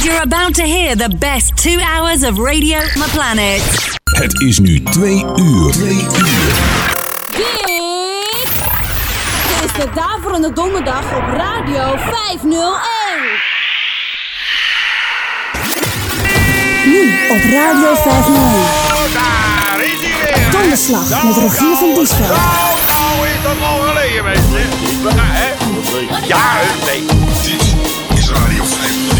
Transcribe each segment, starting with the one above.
And you're about to hear the best two hours of Radio My Planet. Het is nu twee uur. Twee uur. Dit is de Daverende Donderdag op Radio 501. Nu op Radio 501. Daar is hij weer. Donderslag met Rogier van Diesveld. Nou, nou is dat al geleden, mensen. We gaan, hè? Ja, nee. Dit is Radio 501.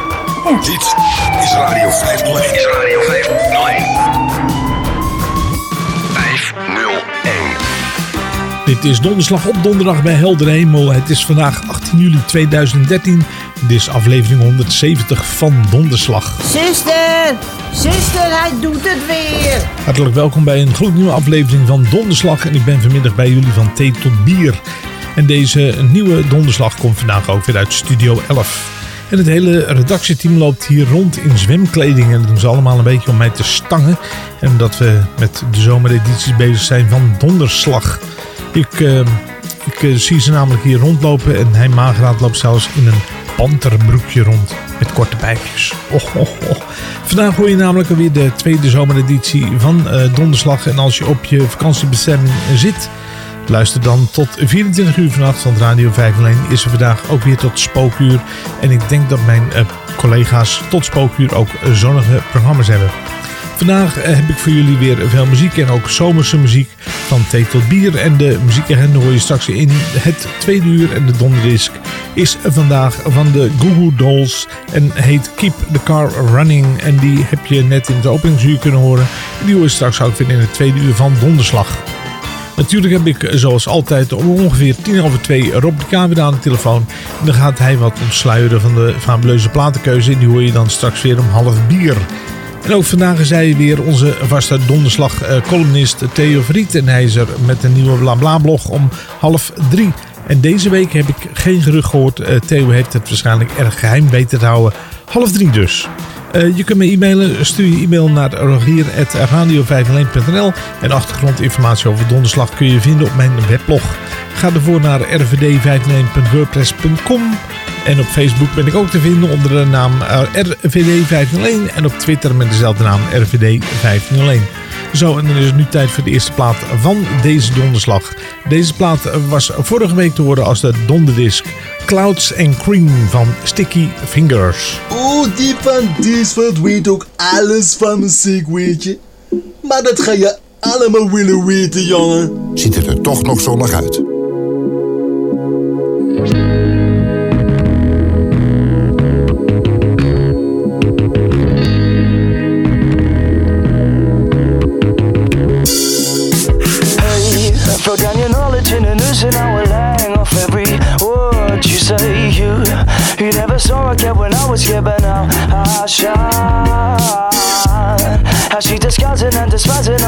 Dit is Radio 501. Is Radio 501. 501. Dit is donderslag op donderdag bij Helder Hemel. Het is vandaag 18 juli 2013. Dit is aflevering 170 van Donderslag. Zuster, zuster, hij doet het weer. Hartelijk welkom bij een gloednieuwe aflevering van Donderslag. En ik ben vanmiddag bij jullie van thee tot bier. En deze nieuwe Donderslag komt vandaag ook weer uit Studio 11. En het hele redactieteam loopt hier rond in zwemkleding. En dat doen ze allemaal een beetje om mij te stangen. En omdat we met de zomeredities bezig zijn van Donderslag. Ik, eh, ik eh, zie ze namelijk hier rondlopen. En hij Mageraad loopt zelfs in een panterbroekje rond. Met korte pijpjes. Vandaag hoor je namelijk alweer de tweede zomereditie van eh, Donderslag. En als je op je vakantiebestemming zit... Luister dan tot 24 uur vannacht, want Radio 501 is er vandaag ook weer tot spookuur. En ik denk dat mijn eh, collega's tot spookuur ook zonnige programma's hebben. Vandaag eh, heb ik voor jullie weer veel muziek en ook zomerse muziek van thee tot bier. En de muziekagenda hoor je straks in het tweede uur. En de donderdisc is vandaag van de Goo Goo Dolls en heet Keep the Car Running. En die heb je net in het openingsuur kunnen horen. En die hoor je straks ook weer in het tweede uur van Donderslag. Natuurlijk heb ik zoals altijd om ongeveer tien over twee Rob de K weer aan de telefoon. En dan gaat hij wat ontsluieren van de fabuleuze platenkeuze. En die hoor je dan straks weer om half bier. En ook vandaag is hij weer onze vaste donderslag eh, columnist Theo Vriet. En met een nieuwe blabla blog om half drie. En deze week heb ik geen gerucht gehoord. Eh, Theo heeft het waarschijnlijk erg geheim weten te houden. Half drie dus. Eh, je kunt me e-mailen. Stuur je e-mail naar rogier.radio501.nl En achtergrondinformatie over donderslag kun je vinden op mijn weblog. Ga ervoor naar rvd501.wordpress.com En op Facebook ben ik ook te vinden onder de naam eh, RVD501 en op Twitter met dezelfde naam RVD501. Zo, en dan is het nu tijd voor de eerste plaat van deze donderslag. Deze plaat was vorige week te horen als de donderdisc Clouds and Cream van Sticky Fingers. Oeh, die van Diesveld weet ook alles van muziek, weet je. Maar dat ga je allemaal willen weten, jongen. Ziet het er toch nog zonnig uit. When I was here, but now I shine. How she disguising and despising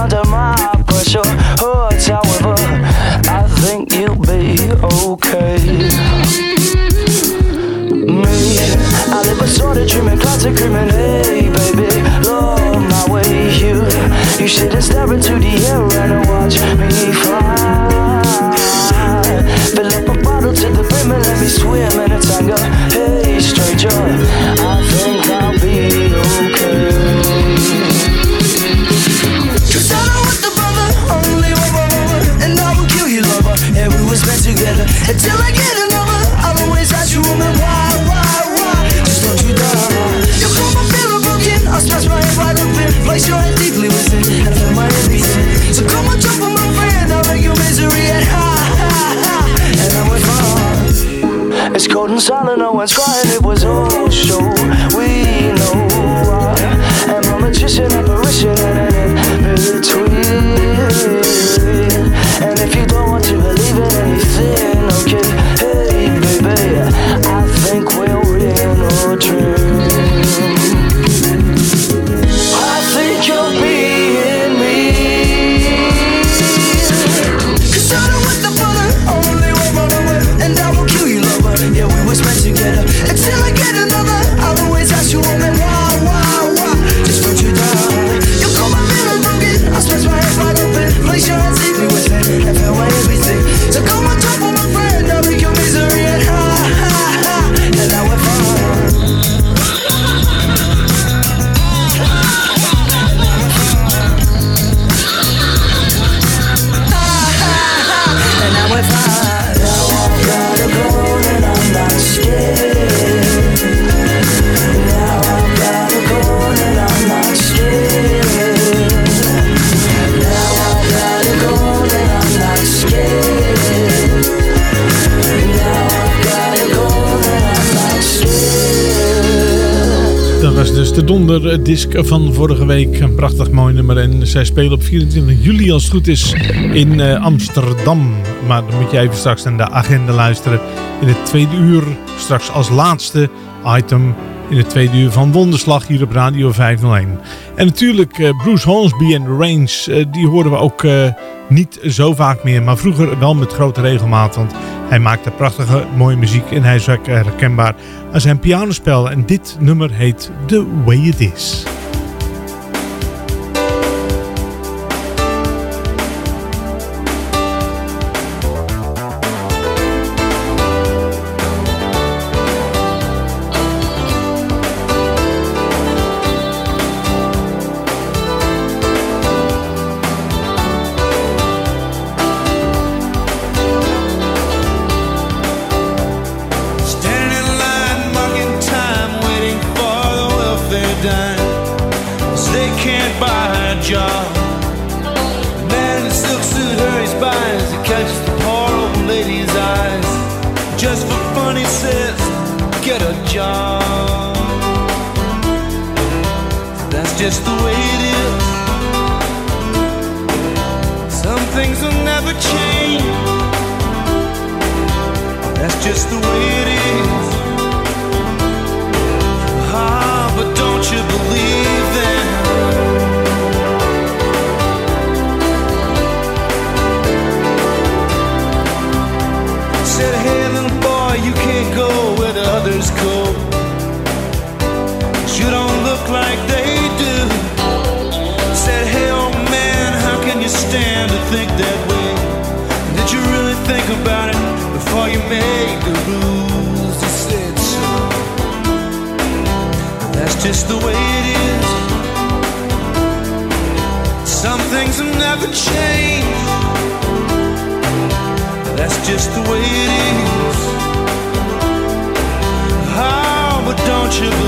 donderdisc van vorige week. Een prachtig mooi nummer. En zij spelen op 24 juli als het goed is in uh, Amsterdam. Maar dan moet je even straks naar de agenda luisteren. In het tweede uur straks als laatste item in het tweede uur van Wonderslag hier op Radio 501. En natuurlijk uh, Bruce Hornsby en The Range, uh, die horen we ook niet zo vaak meer. Maar vroeger wel met grote regelmaat, want hij maakte prachtige mooie muziek. En hij is herkenbaar aan zijn pianospel. En dit nummer heet The Way It Is. change. That's just the way it is. Oh, but don't you?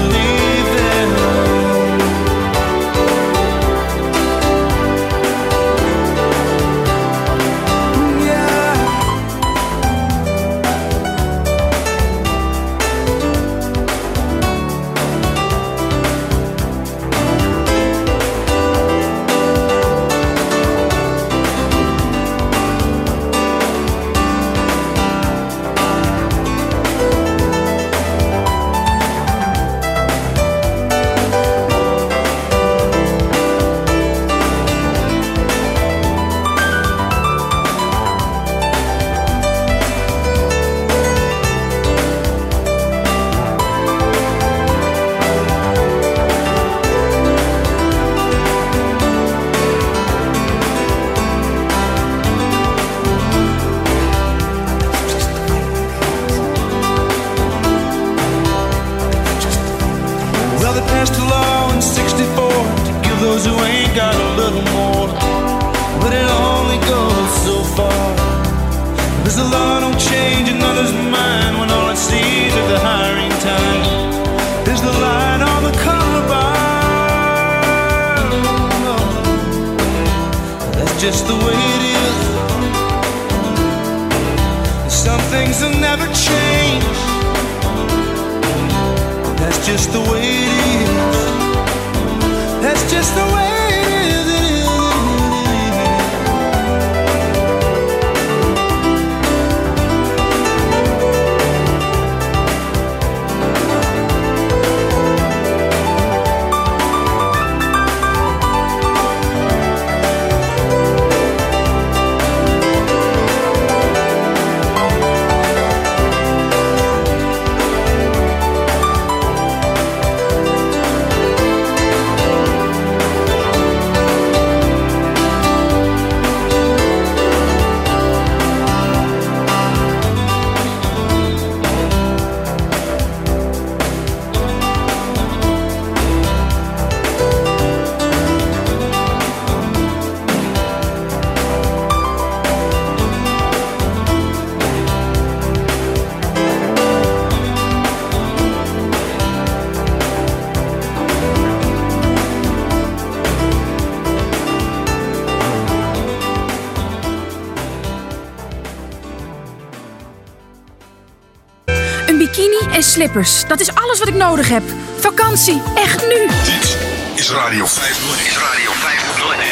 Slippers. Dat is alles wat ik nodig heb. Vakantie, echt nu. Dit is Radio 501. Is Radio 501.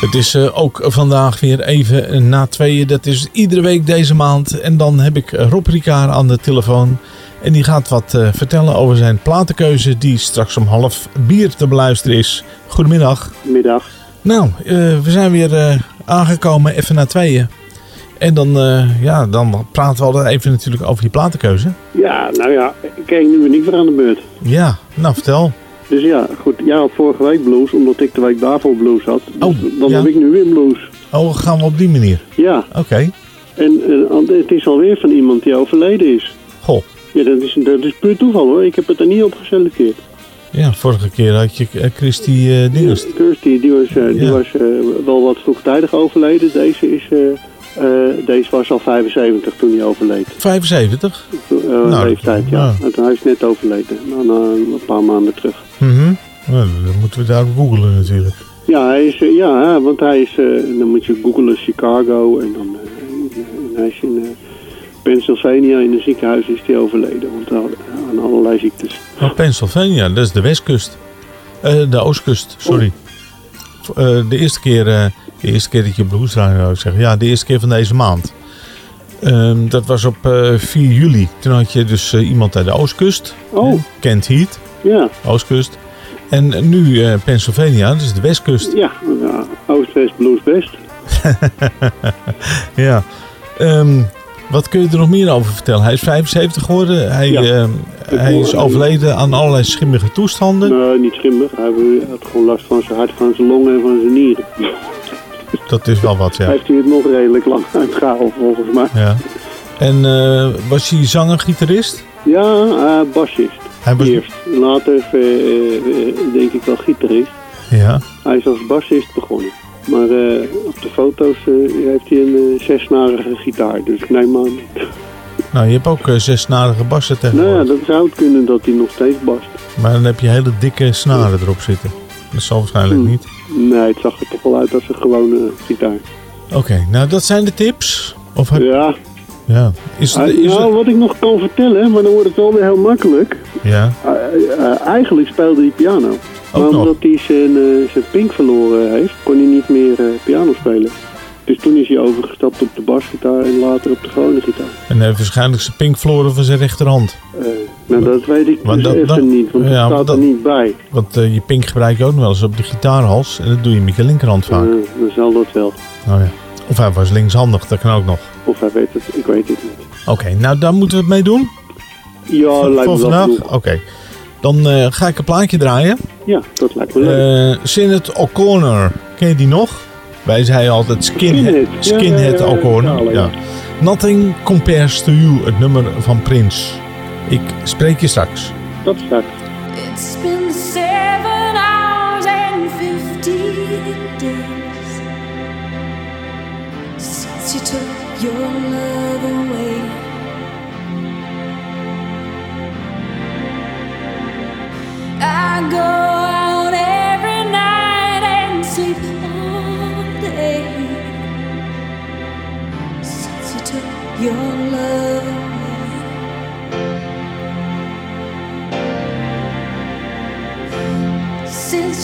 Het is eh, ook vandaag weer even na tweeën. Dat is iedere week deze maand. En dan heb ik Rob Ricard aan de telefoon. En die gaat wat eh, vertellen over zijn platenkeuze die straks om half bier te beluisteren is. Goedemiddag. Middag. Nou, eh, we zijn weer eh, aangekomen even na tweeën. En dan, eh, ja, dan praten we altijd even natuurlijk over je platenkeuze. Ja, nou ja, kijk, nu ben ik weer aan de beurt. Ja, nou vertel. Dus ja, goed, jij had vorige week blues, omdat ik de week daarvoor blues had. Dus Oh, dan ja. heb ik nu weer blues. Oh, gaan we op die manier? Ja, Oké. en eh, het is alweer van iemand die overleden is. Goh. Ja, dat is, dat is puur toeval hoor, ik heb het er niet op geselecteerd. Ja, vorige keer had je eh, Christy eh Dingest. Kirsty, die was, die Ja. was wel wat vroegtijdig overleden. Deze, is, eh, eh, deze was al 75 toen hij overleed. 75? Uh, Nou, leeftijd, ja. En Hij is net overleden, na, na een paar maanden terug. Mhm. Nou, dan moeten we daar googelen natuurlijk. Ja, hij is, eh, ja want hij is, eh, dan moet je googlen Chicago en dan eh, en, hij is in eh, Pennsylvania in een ziekenhuis is hij overleden. Want aan allerlei ziektes. Oh, Pennsylvania, dat is de westkust. Eh, de oostkust, sorry. Eh, de, eerste keer, eh, de eerste keer dat je blues zou ik zeggen. Ja, de eerste keer van deze maand. Ehm, dat was op eh, 4 juli. Toen had je dus eh, iemand uit de oostkust. Oh. Kent Heat, Ja, oostkust. En nu eh, Pennsylvania, is de westkust. ja, ja Oost-West Blues Best. Ja. Ehm, wat kun je er nog meer over vertellen? Hij is 75 geworden. Hij, Ja. ehm, hij is overleden aan allerlei schimmige toestanden. Nee, niet schimmig. Hij had gewoon last van zijn hart, van zijn longen en van zijn nieren. Dat is wel wat, ja. Heeft hij het nog redelijk lang uitgehaald volgens mij. ja. En eh, was hij zanger, gitarist? Ja, eh bassist. Hij was- Eerst. Later eh, denk ik wel gitarist. Ja. Hij is als bassist begonnen. Maar op de foto's heeft hij een eh, zesnarige gitaar. Dus ik neem aan. Nou, je hebt ook uh, zesnarige bassen Nou tegenwoordig. ja, dat zou het kunnen dat hij nog steeds bast. Maar dan heb je hele dikke snaren erop zitten. Dat zal waarschijnlijk Hmm. niet. Nee, het zag er toch wel uit als een gewone gitaar. Oké, nou dat zijn de tips. Of heb... Ja. Ja. Is, Eh, is nou, wat ik nog kan vertellen, maar dan wordt het wel weer heel makkelijk. Ja. Eh, eh, eigenlijk speelde hij piano. maar nog? omdat hij zijn, eh, zijn pink verloren heeft, kon hij niet meer piano spelen. Dus toen is hij overgestapt op de basgitaar en later op de gewone gitaar. En hij heeft waarschijnlijk zijn pink verloren van zijn rechterhand. Eh, nou, dat weet ik dus dat- niet, want ja, dat staat dat- er niet bij. Want eh, je pink gebruik je ook nog wel eens op de gitaarhals. En dat doe je met je linkerhand vaak. Eh, dan zal dat wel. Nou ja. Of hij was linkshandig, dat kan ook nog. Of hij weet het, ik weet het niet. Oké, nou daar moeten we het mee doen. Ja, Voor- lijkt voor me vandaag? Oké. Dan ga ik een plaatje draaien. Ja, dat lijkt me leuk. Sinead O'Connor. Ken je die nog? Wij zeiden altijd Skinhead, Skinhead. Ja, Skinhead ja. Nothing Compares to You, het nummer van Prince. Ik spreek je straks. Dat straks. It's been seven hours and fifty days since you took your love away. I go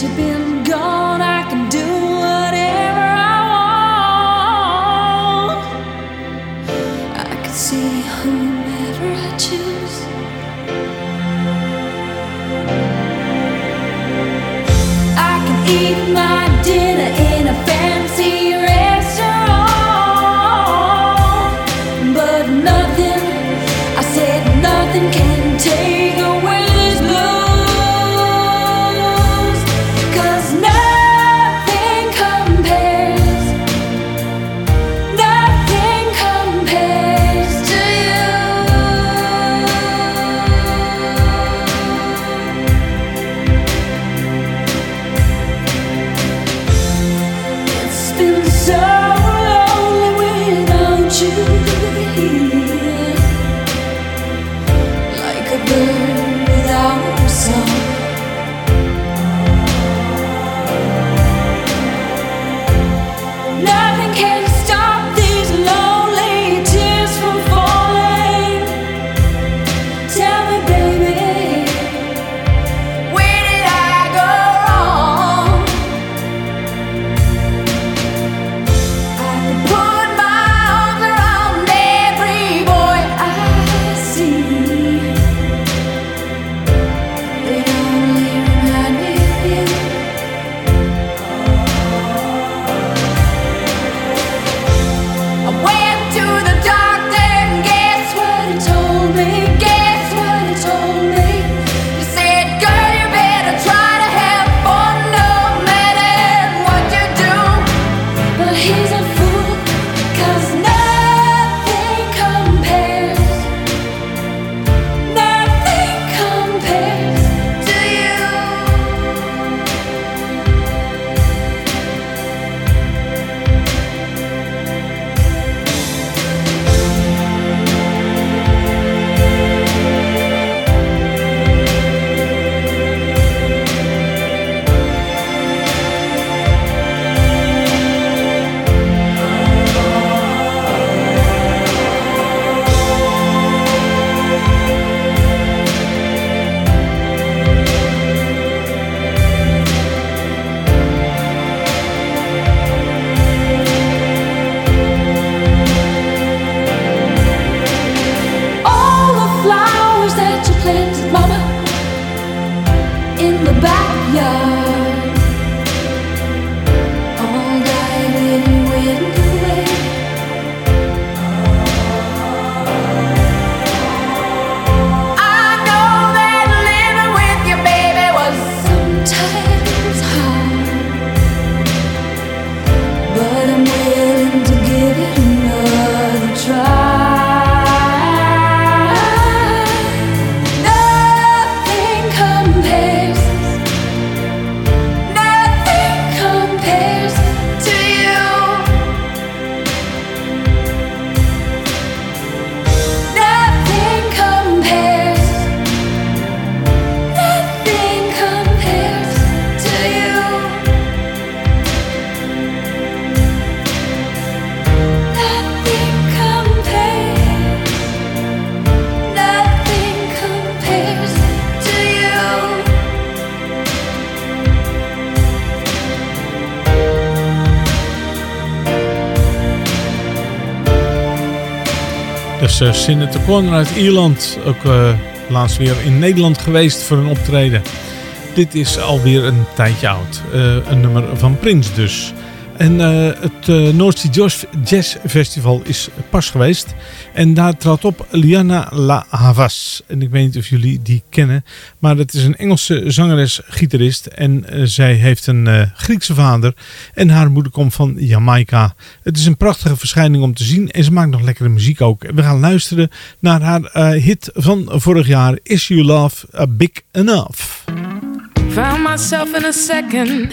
you've been gone, I can do whatever I want. I can see whomever I choose. I can eat my dinner Dus uh, O'Connor uit Ierland. Ook eh, laatst weer in Nederland geweest voor een optreden. Dit is alweer een tijdje oud. Eh, een nummer van Prince dus. En eh, het uh, North Sea Jazz, Festival is pas geweest. En daar trad op Liana La Havas. En ik weet niet of jullie die kennen. Maar het is een Engelse zangeres-gitarist. En eh, zij heeft een Griekse vader. En haar moeder komt van Jamaica. Het is een prachtige verschijning om te zien. En ze maakt nog lekkere muziek ook. We gaan luisteren naar haar hit van vorig jaar. Is You Love Big Enough? Found myself in a second.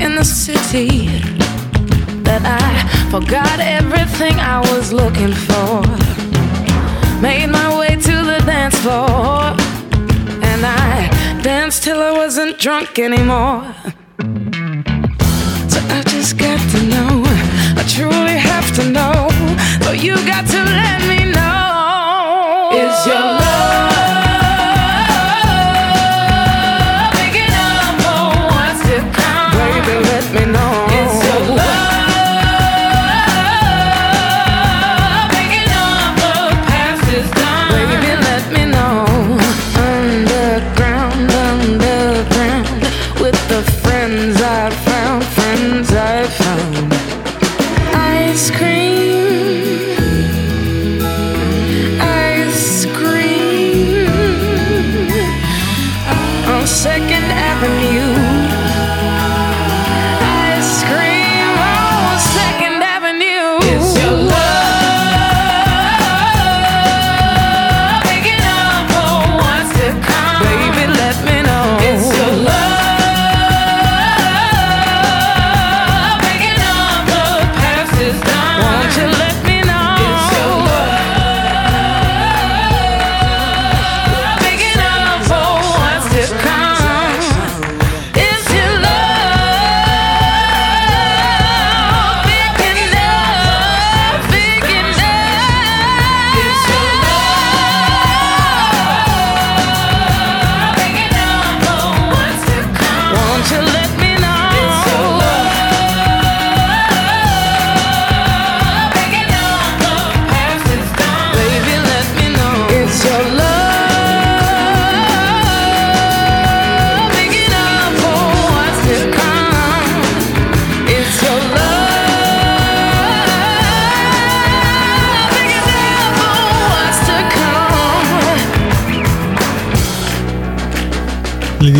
in the city that I forgot everything I was looking for. Made my way to the dance floor, and I danced till I wasn't drunk anymore. So I just got to know, I truly have to know. So you got to let me know. Is your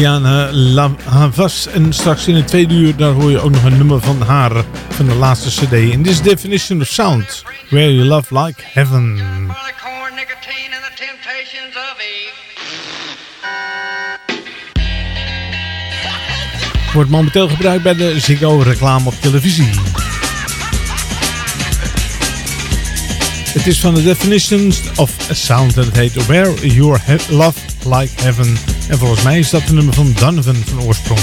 La Havas. En straks in het tweede uur daar hoor je ook nog een nummer van haar van de laatste cd. In this definition of sound, where you love like heaven. Wordt momenteel gebruikt bij de Ziggo reclame op televisie. Het is van de Definitions of Sound en het heet Where Your Love Like Heaven En volgens mij is dat de nummer van Donovan van oorsprong.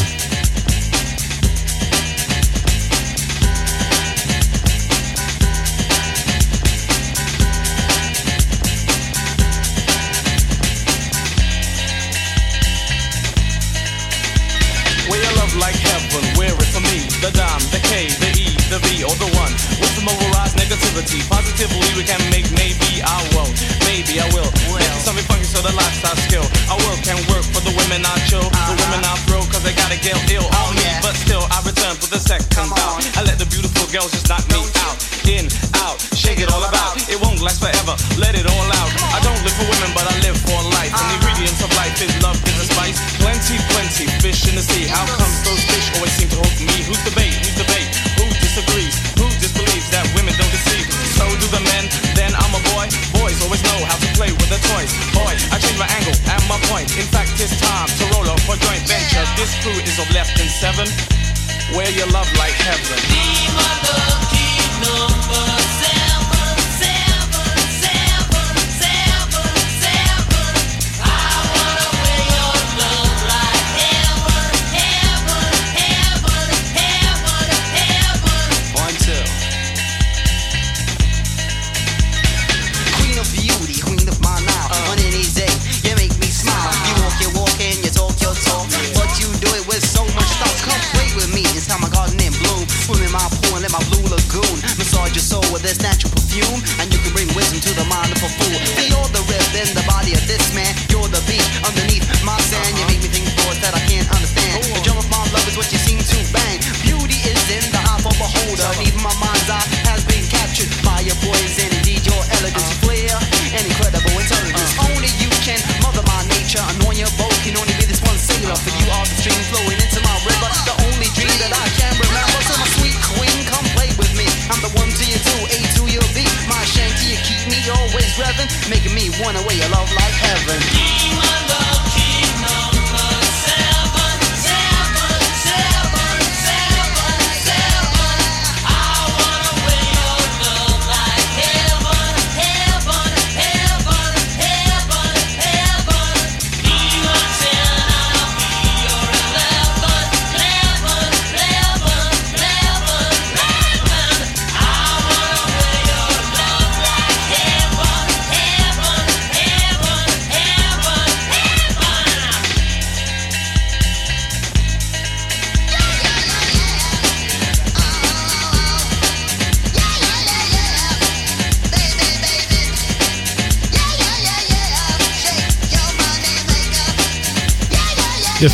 Where your love like heaven, where it for me, the dime, the K, the E, the V, or the one. With some overrized negativity, positively we can make maybe I won't, maybe I will. Make something funky so the lifestyle skill. I work can work for the women I chill, the women I throw cause they gotta get ill on me. But still I return for the second bout. I let the beautiful girls just knock me out, in, out, shake it all about. It won't last forever, let it all out. I don't live for women but I live for life. And the ingredients of life is love, is the spice. Plenty, plenty fish in the sea. How comes those fish always seem to hook me? Who's the bait? Who's the bait? Who disagrees? Who disbelieves that women don't deceive? So do the men. Then I'm a boy. Boys always know how to play with their toys. Boy, I change my angle and my point. In fact, it's time to roll up for joint venture. This crew is of less than seven. Where your love like heaven. Be my lucky number seven, seven, perfume.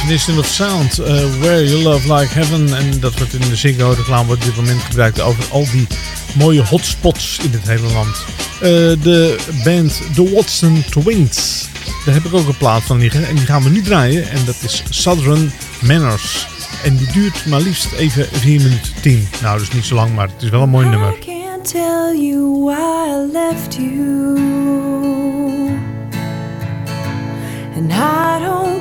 Definition of Sound, uh, Where You Love Like Heaven. En dat wordt in de Ziggo reclame op dit moment gebruikt over al die mooie hotspots in het hele land. Uh, de band The Watson Twins. Daar heb ik ook een plaat van liggen en die gaan we nu draaien. En dat is Southern Manners. En die duurt maar liefst even 4 minuten 10. Nou, dus niet zo lang, maar het is wel een mooi nummer. can't tell you why I left you. And I don't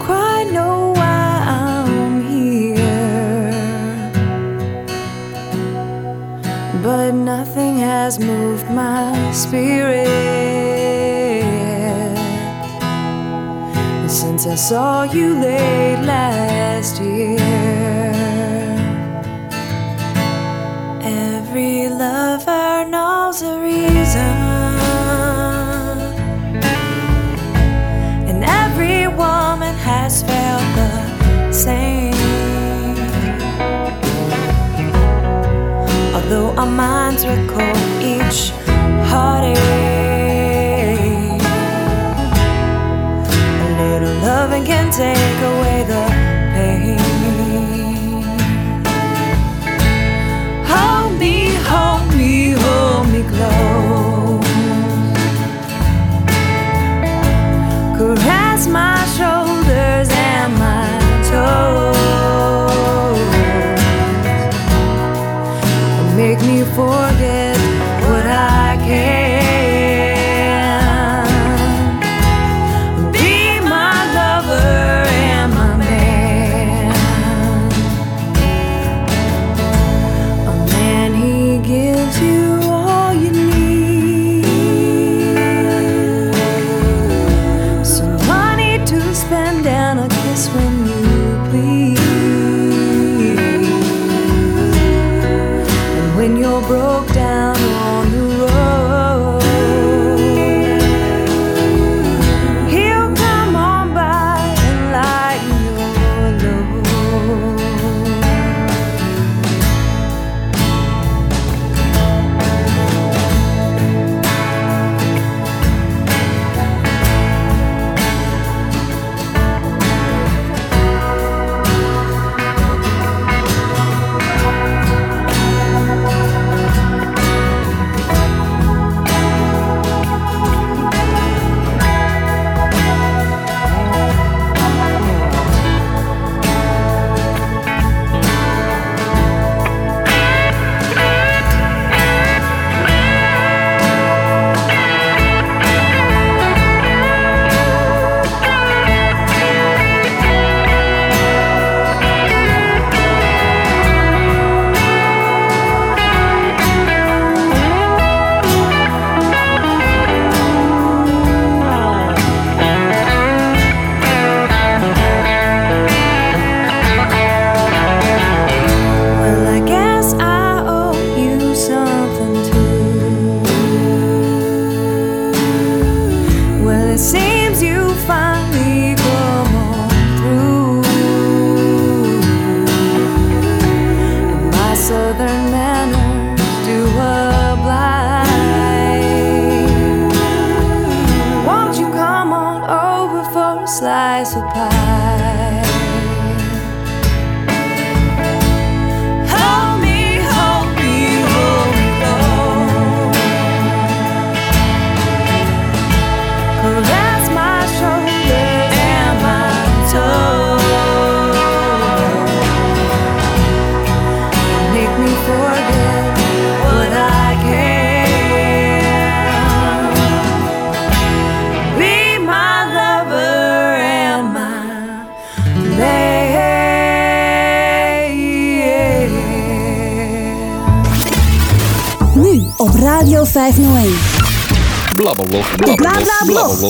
has moved my spirit since I saw you late last year. Every lover knows a reason, and every woman has felt the same. Although our minds recall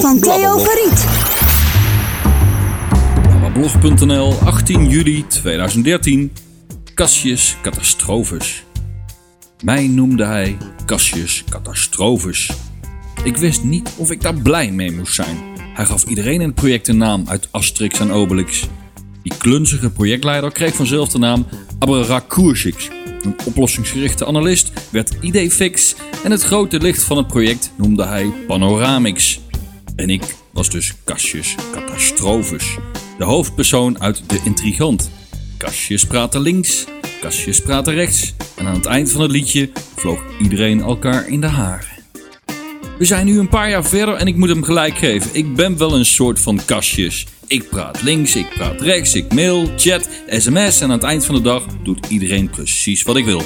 van Theo Verriet. Blog.nl, 18 juli 2013. Cassius Catastrofus. Mij noemde hij Cassius Catastrofus. Ik wist niet of ik daar blij mee moest zijn. Hij gaf iedereen in het project een naam uit Asterix en Obelix. Die klunzige projectleider kreeg vanzelf de naam Abraracourcix. Een oplossingsgerichte analist werd Idefix en het grote licht van het project noemde hij Panoramix. En ik was dus Cassius Catastrofus, de hoofdpersoon uit De Intrigant. Cassius praatte links, Cassius praatte rechts en aan het eind van het liedje vloog iedereen elkaar in de haren. We zijn nu een paar jaar verder en ik moet hem gelijk geven. Ik ben wel een soort van Cassius. Ik praat links, ik praat rechts, ik mail, chat, sms en aan het eind van de dag doet iedereen precies wat ik wil.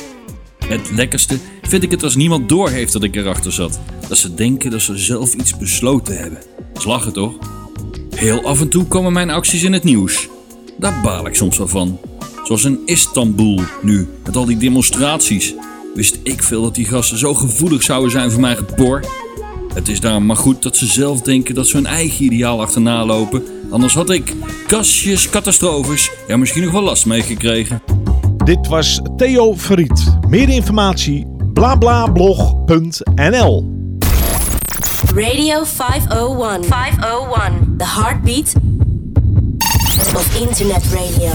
Het lekkerste vind ik het als niemand doorheeft dat ik erachter zat. Dat ze denken dat ze zelf iets besloten hebben. Dat is lachen toch? Heel af en toe komen mijn acties in het nieuws. Daar baal ik soms wel van. Zoals in Istanbul nu, met al die demonstraties. Wist ik veel dat die gasten zo gevoelig zouden zijn voor mijn gepor? Het is daarom maar goed dat ze zelf denken dat ze hun eigen ideaal achterna lopen. Anders had ik, Cassius Catastrofus, er misschien nog wel last mee gekregen. Dit was Theo Verriet. Meer informatie blablablog.nl Radio 501. 501. The heartbeat of internet radio.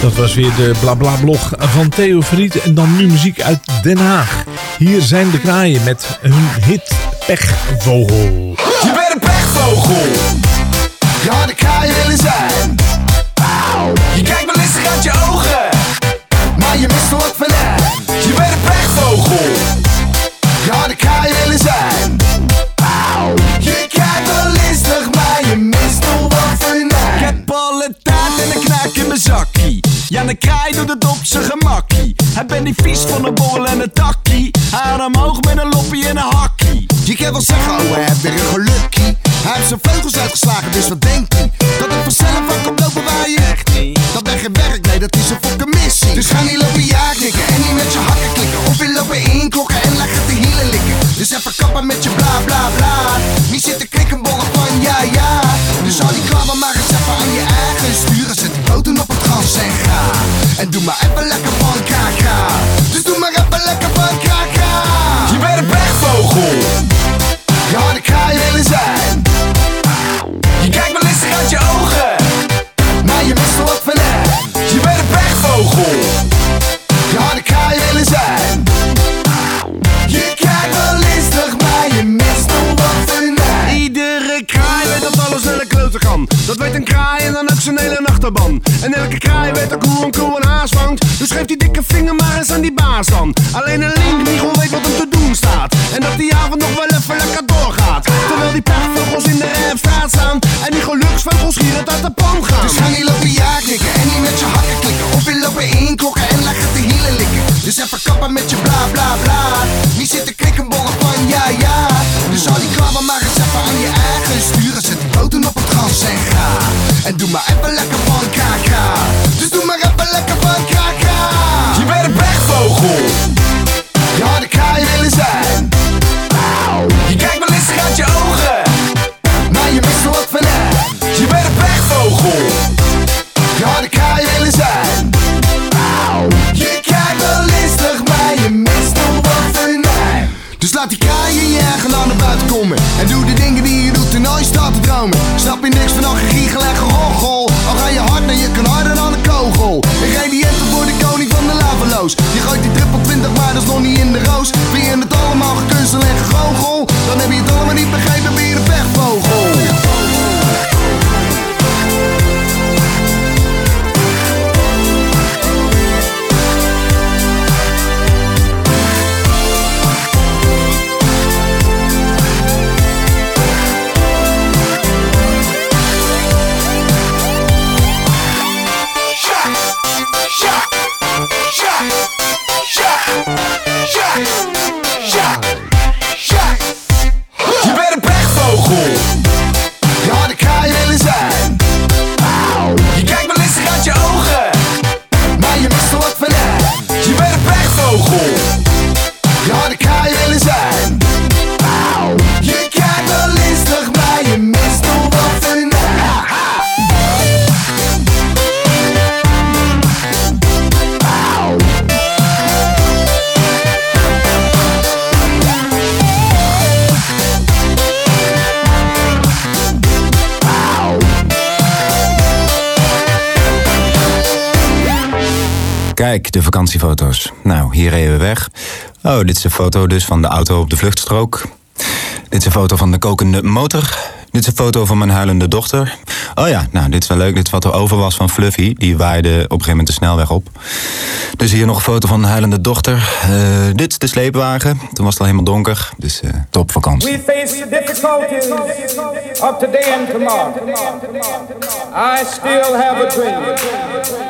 Dat was weer de blablablog van Theo Verriet. En dan nu muziek uit Den Haag. Hier zijn de kraaien met hun hit Pechvogel. Je bent een pechvogel. Je had de kraaien willen zijn. Je kijkt me listig uit je ogen. Maar je mist er wat van hem. Je bent een pechvogel. Je had de kraaien willen zijn. Je kijkt me listig, maar je mist er wat van hem. Ik heb alle taart en een knaak in mijn zakkie. Ja, de kraai doet het op zijn gemakkie. Hij ben die vies van een borrel en een takkie. Had omhoog met een loppie en een hakkie. Je kan wel zeggen, oh hij heeft weer een gelukkie. Hij heeft zijn vleugels uitgeslagen, dus wat denkt hij? Dat ik vanzelf van kom lopen waar je echt niet. Dat ben geen werk, nee, dat is een fucking missie. Dus ga niet lopen ja knikken en niet met je hakken klikken. Of weer lopen inklokken en lekker te hielen likken. Dus even kappen met je bla bla bla. Niet zitten klikken bollen van ja ja. Dus al die klabber maar eens even aan je eigen sturen. Zet die boten op het gas en ga. En doe maar even lekker pechvogel. Je had de kraai willen zijn. Je kijkt me listig, maar je mist er wat hem. Iedere kraai weet dat alles naar de klote kan. Dat weet een kraai en dan ook zijn hele achterban. En elke kraai weet ook hoe een koe een haas vangt. Dus geef die dikke vinger maar eens aan die baas dan. Alleen een link die gewoon weet wat hem te doen staat. En dat die avond nog wel even lekker doorgaat. Terwijl die pechvogels in de rij op straat staan. En die geluksvogels gierend uit de pan gaan. Dus ga niet lopen ja knikken en niet met je hakken lopen inklokken en lekker te hielen likken. Dus even kappen met je bla bla bla. Niet zitten klikkenbollen van ja ja. Dus al die klabber maar eens even aan je eigen sturen. Zet die boten op het gas en ga. En doe maar even lekker van kaka. Vakantiefoto's. Nou, hier reden we weg. Oh, dit is een foto dus van de auto op de vluchtstrook. Dit is een foto van de kokende motor. Dit is een foto van mijn huilende dochter. Oh ja, nou, dit is wel leuk. Dit is wat er over was van Fluffy. Die waaide op een gegeven moment de snelweg op. Dus hier nog een foto van de huilende dochter. Eh, dit is de sleepwagen. Toen was het al helemaal donker. Dus eh, top vakantie. We face the difficulties of today and tomorrow. I still have a dream.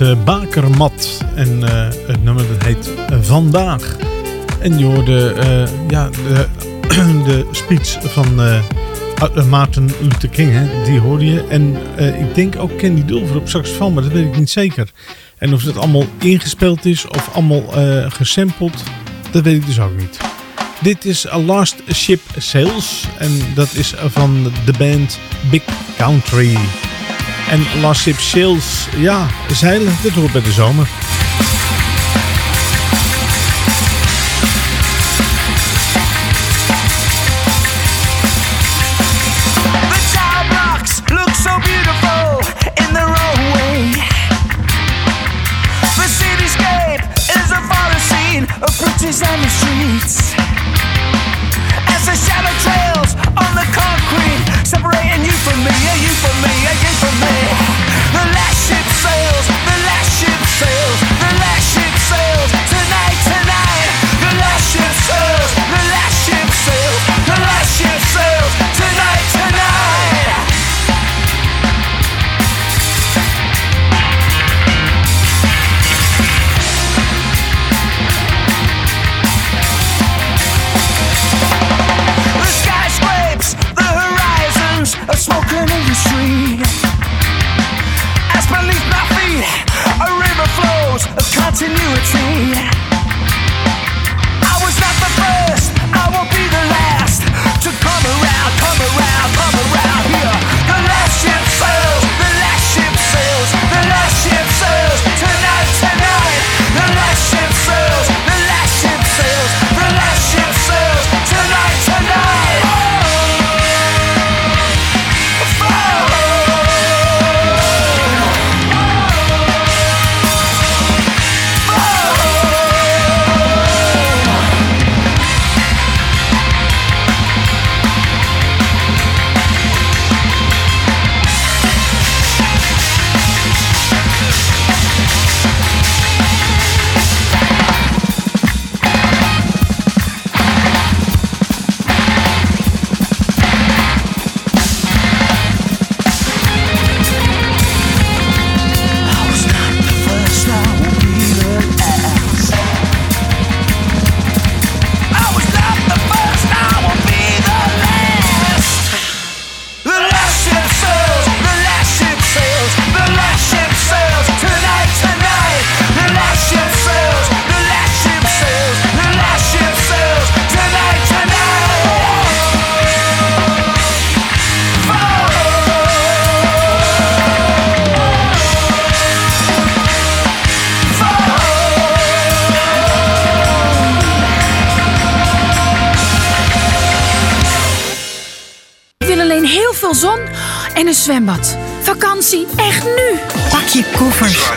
eh, Bakermat. En eh, het nummer dat heet eh, Vandaag. En je hoorde ja, de, de speech van Maarten Luther King. Hè? Die hoorde je. En ik denk ook Candy Dulver op saxofoon. Maar dat weet ik niet zeker. En of het allemaal ingespeeld is of allemaal gesampled. Dat weet ik dus ook niet. Dit is A Last Ship Sails. En dat is van de band Big Country. En Last Ship Sails, ja, zeilen, dat hoort bij de zomer. Vakantie, echt nu! Pak je koffers.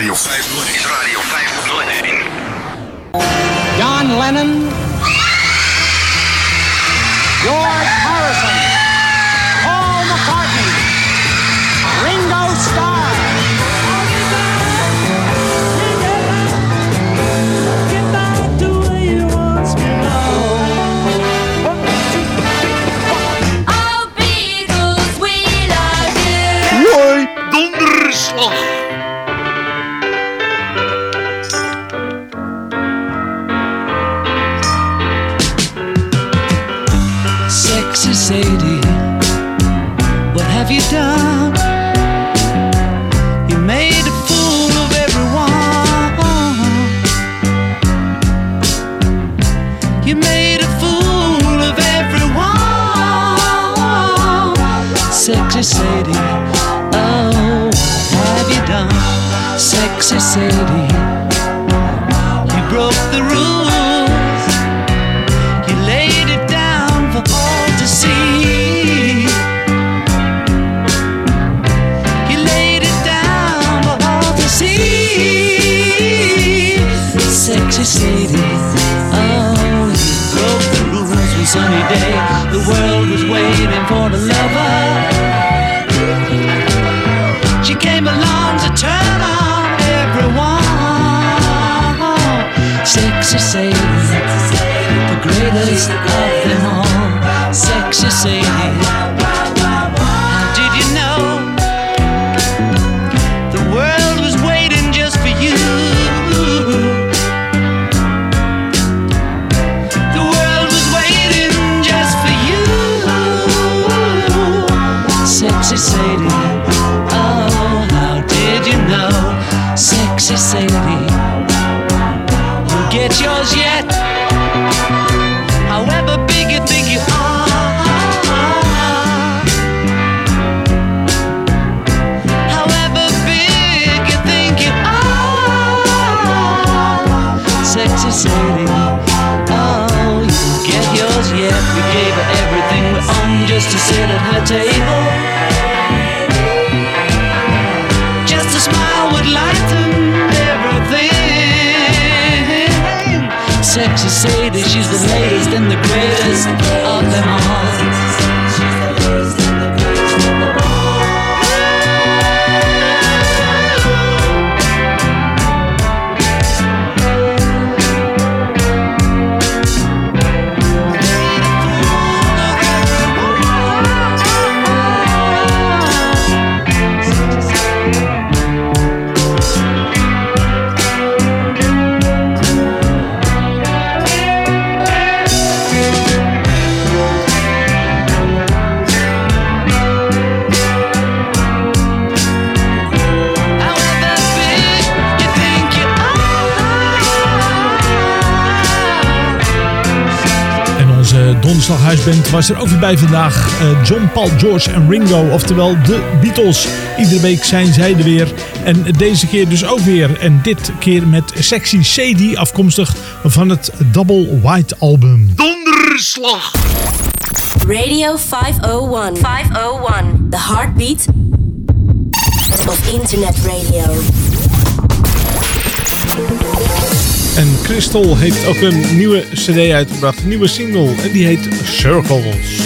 sex is that She's the latest and the greatest of them all. huisband was er ook weer bij vandaag. Eh, John, Paul, George en Ringo, oftewel de Beatles. Iedere week zijn zij er weer. En deze keer dus ook weer. En dit keer met Sexy Sadie, afkomstig van het Double White Album. Donderslag! Radio 501. 501. The heartbeat of internet radio. En Crystal heeft ook een nieuwe cd uitgebracht, een nieuwe single. En die heet Circles.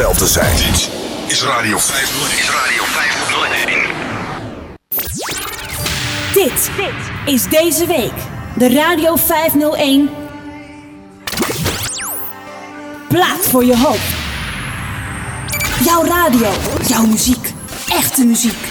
hetzelfde zijn. Dit is Radio 501. Is Radio 501. Dit, dit is deze week de Radio 501. Plaats voor je hoop. Jouw radio, jouw muziek, echte muziek.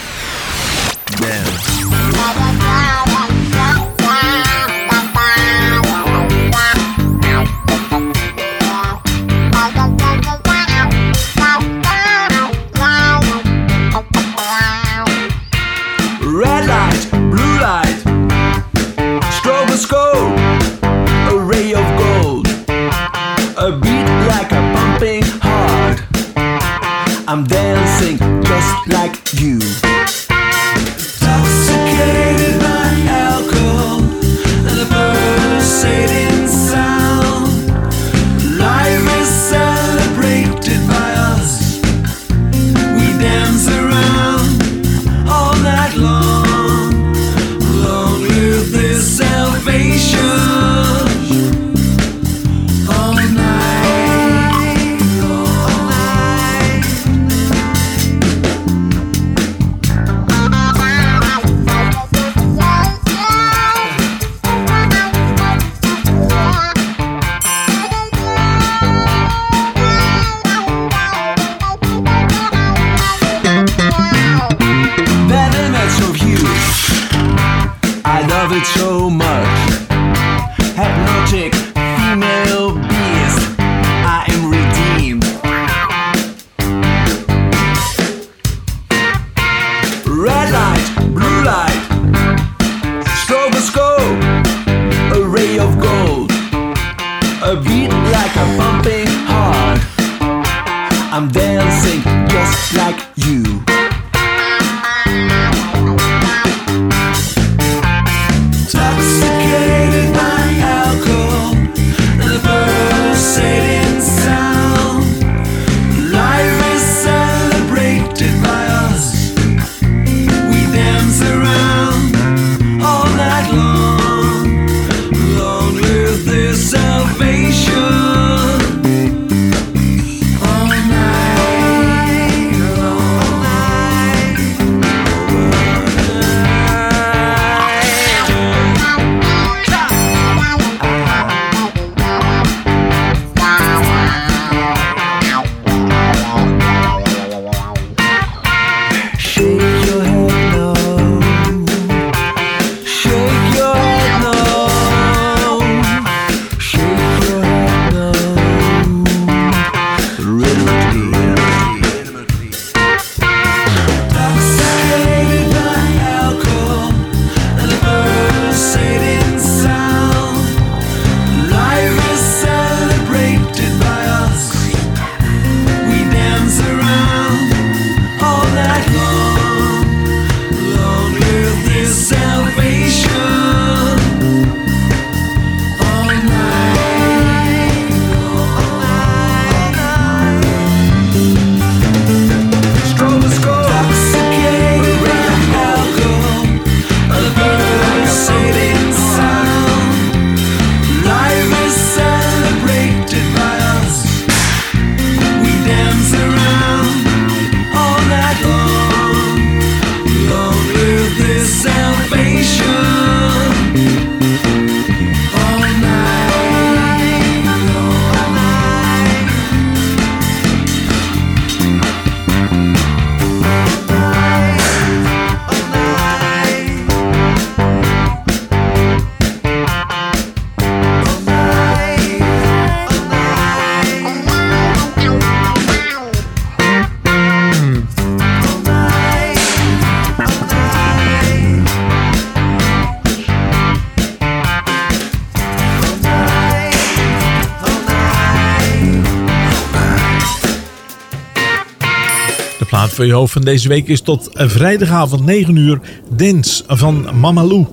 Voor je hoofd van deze week is tot vrijdagavond 9 uur Dance van Mamalou.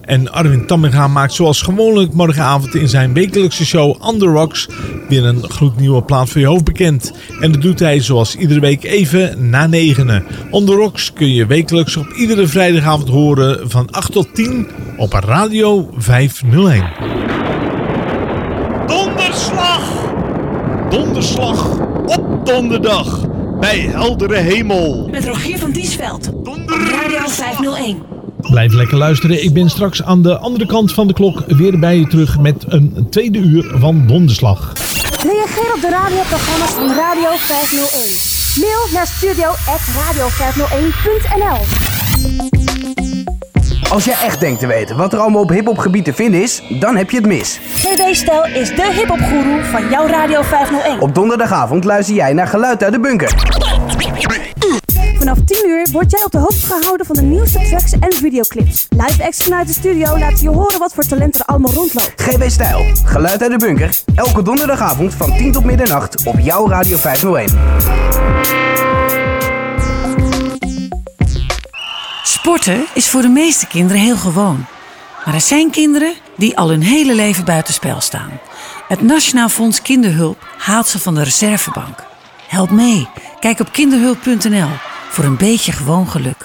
En Arwin Tamminga maakt zoals gewoonlijk morgenavond in zijn wekelijkse show The Rocks weer een gloednieuwe plaat voor je hoofd bekend. En dat doet hij zoals iedere week even na negenen. The Rocks kun je wekelijks op iedere vrijdagavond horen van 8 tot 10 op Radio 501. Donderslag! Donderslag op donderdag bij heldere hemel. Met Rogier van Diesveld. Radio 501. Blijf lekker luisteren. Ik ben straks aan de andere kant van de klok weer bij je terug met een tweede uur van Donderslag. Reageer op de radioprogramma's van Radio 501. Mail naar studio.radio501.nl Als jij echt denkt te weten wat er allemaal op hiphopgebied te vinden is, dan heb je het mis. GB Stijl is de hiphopgoeroe van jouw Radio 501. Op donderdagavond luister jij naar Geluid uit de Bunker. Vanaf 10 uur word jij op de hoogte gehouden van de nieuwste tracks en videoclips. Live acts vanuit de studio laten je horen wat voor talent er allemaal rondloopt. GB Stijl, Geluid uit de Bunker. Elke donderdagavond van 10 tot middernacht op jouw Radio 501. Sporten is voor de meeste kinderen heel gewoon. Maar er zijn kinderen die al hun hele leven buitenspel staan. Het Nationaal Fonds Kinderhulp haalt ze van de reservebank. Help mee. Kijk op kinderhulp.nl voor een beetje gewoon geluk.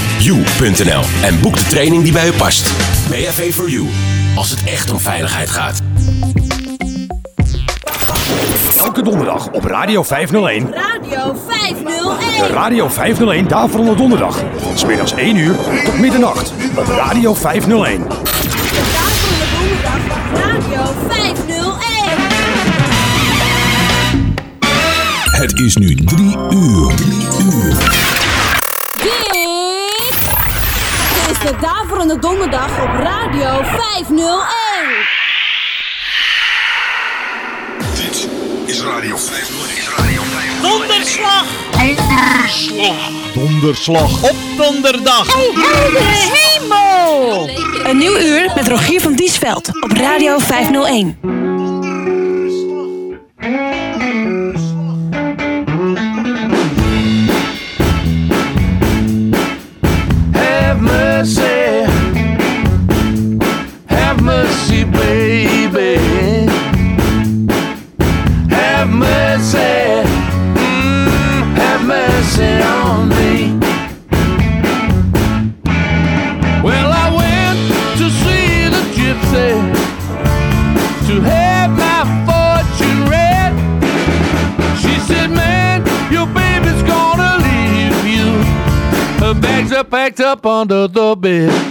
www.bav-4-u.nl en boek de training die bij u past. BHV for You, als het echt om veiligheid gaat. Elke donderdag op Radio 501. Radio 501. De Radio 501 Daverende Donderdag. Van smiddags 1 uur tot middernacht. Op Radio 501. Radio 501. Het is nu drie uur. Drie uur. De Daverende Donderdag op Radio 501. Dit is Radio 501. Is Radio 501. Donderslag! Donderslag! Donderslag op donderdag! Hey, hemel! Een nieuw uur met Rogier van Diesveld op Radio 501. Up under the bed.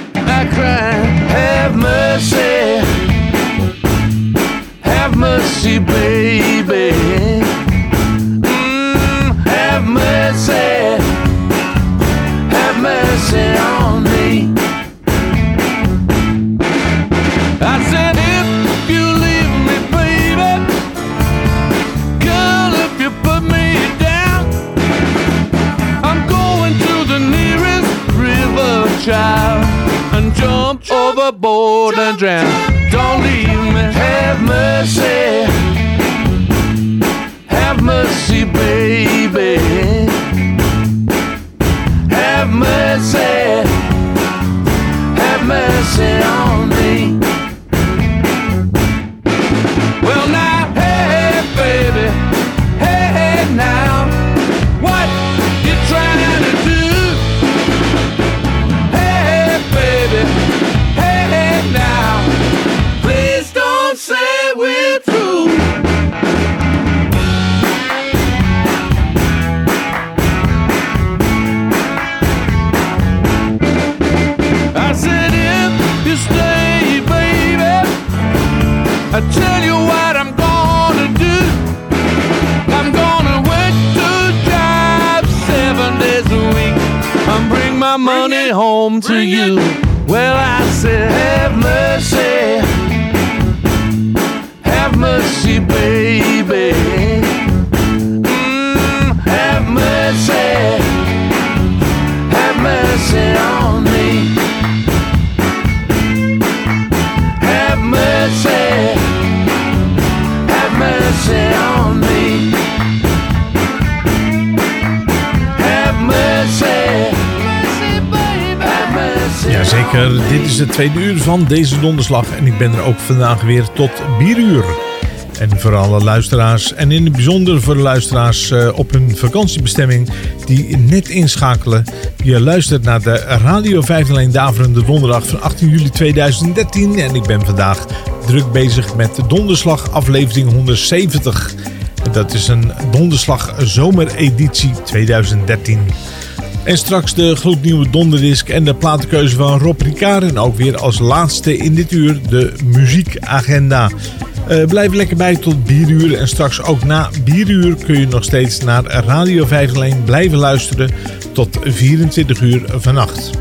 Tweede uur van deze donderslag en ik ben er ook vandaag weer tot bieruur. En voor alle luisteraars en in het bijzonder voor de luisteraars eh, op hun vakantiebestemming die net inschakelen. Je luistert naar de Radio 501 Daverende Donderdag van 18 juli 2013 en ik ben vandaag druk bezig met de donderslag aflevering 170. En dat is een donderslag zomereditie 2013. En straks de gloednieuwe donderdisc en de platenkeuze van Rob Ricard. En ook weer als laatste in dit uur de muziekagenda. Eh, blijf lekker bij tot bieruur. En straks ook na bieruur kun je nog steeds naar Radio 501 blijven luisteren tot 24 uur vannacht.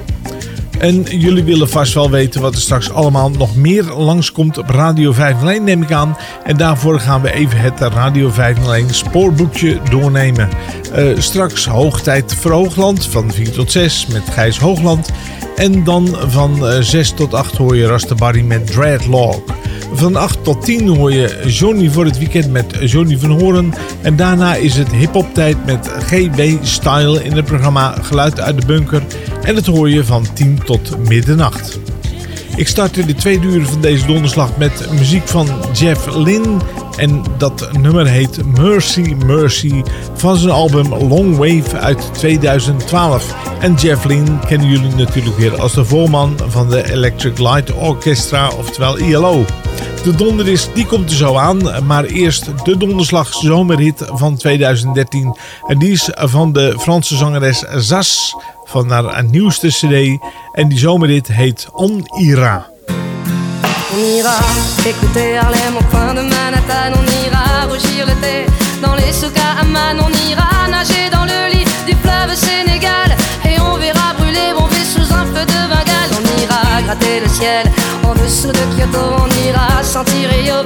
En jullie willen vast wel weten wat er straks allemaal nog meer langskomt op Radio 501 neem ik aan. En daarvoor gaan we even het Radio 501 spoorboekje doornemen. Eh, straks Hoogtijd voor Hoogland van 4 tot 6 met Gijs Hoogland. En dan van eh, 6 tot 8 hoor je Rastabarry met Dreadlock. Van 8 tot 10 hoor je Johnny voor het weekend met Johnny van Horen. En daarna is het hip-hop tijd met GB Style in het programma Geluid uit de Bunker. En dat hoor je van 10 tot middernacht. Ik start in de tweede uur van deze donderslag met muziek van Jeff Lynne. En dat nummer heet Mercy Mercy van zijn album Long Wave uit 2012. En Jeff Lynne kennen jullie natuurlijk weer als de voorman van de Electric Light Orchestra, oftewel ILO. De donderdisc die komt er zo aan, maar eerst de donderslag zomerhit van 2013. En die is van de Franse zangeres Zas van haar nieuwste cd. En die zomerhit heet On Ira. On ira écouter Harlem au coin de Manhattan. On ira rougir le thé dans les Amman. On ira nager dans le lit du fleuve Sénégal. Et on verra brûler bomber sous un feu de Bengale. On ira gratter le ciel en dessous de Kyoto. On ira sentir Rio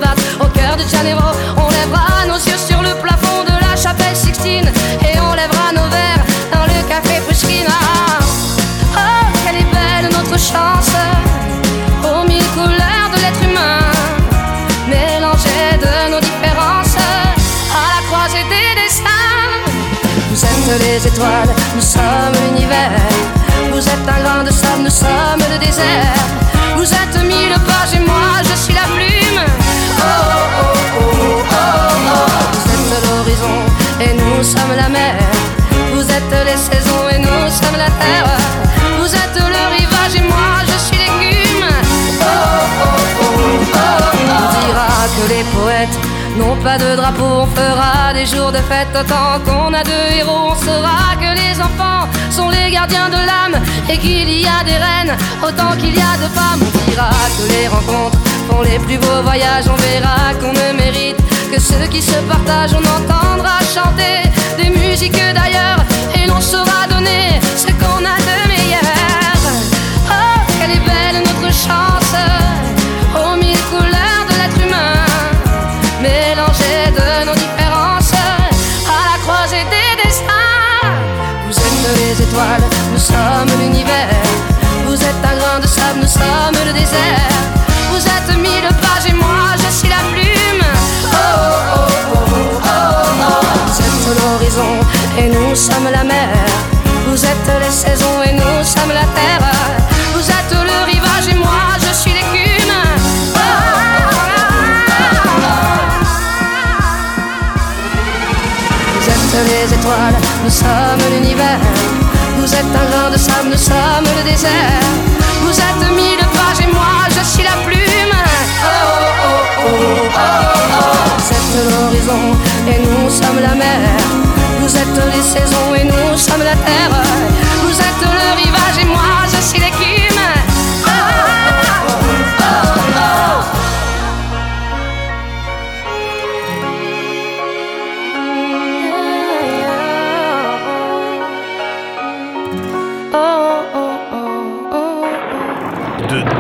au cœur de Janeiro. On lèvera nos yeux sur le plafond de la chapelle Sixtine. Et on lèvera nos verres dans le café Pushkin. Ah, oh, quelle est belle notre chance les étoiles, nous sommes l'univers. Vous êtes un grain de sable, nous sommes le désert. Vous êtes mille pages et moi je suis la plume. Oh oh oh oh oh. Vous êtes l'horizon et nous sommes la mer. Vous êtes les saisons et nous sommes la terre. Vous êtes le rivage et moi je suis l'écume. Oh oh oh oh oh. On dira que les poètes n'ont pas de drapeau. On fera des jours de fête tant qu'on a deux héros. On saura que les enfants sont les gardiens de l'âme et qu'il y a des reines autant qu'il y a de femmes. On dira que les rencontres font les plus beaux voyages. On verra qu'on ne mérite que ceux qui se partagent. On entendra chanter des musiques d'ailleurs et l'on saura donner ce qu'on a de meilleur. Oh, quelle est belle notre chance nous sommes l'univers. Vous êtes un grain de sable, nous sommes le désert. Vous êtes mille pages et moi je suis la plume. Oh oh oh oh oh. Vous êtes l'horizon et nous sommes la mer. Vous êtes les saisons et nous sommes la terre. Vous êtes le rivage et moi je suis l'écume. Vous êtes les étoiles, nous sommes. Vous êtes un grain de sable, nous sommes le désert. Vous êtes mille pages et moi je suis la plume. Oh oh oh. Vous êtes l'horizon et nous sommes la mer. Vous êtes les saisons et nous sommes la terre. Vous êtes le rivage et moi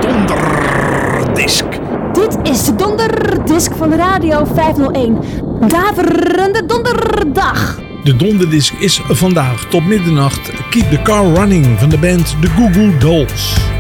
Donderdisk. Dit is de Donderdisk van Radio 501. Daverende donderdag. De Donderdisk is vandaag tot middernacht Keep the Car Running van de band The Goo Goo Dolls.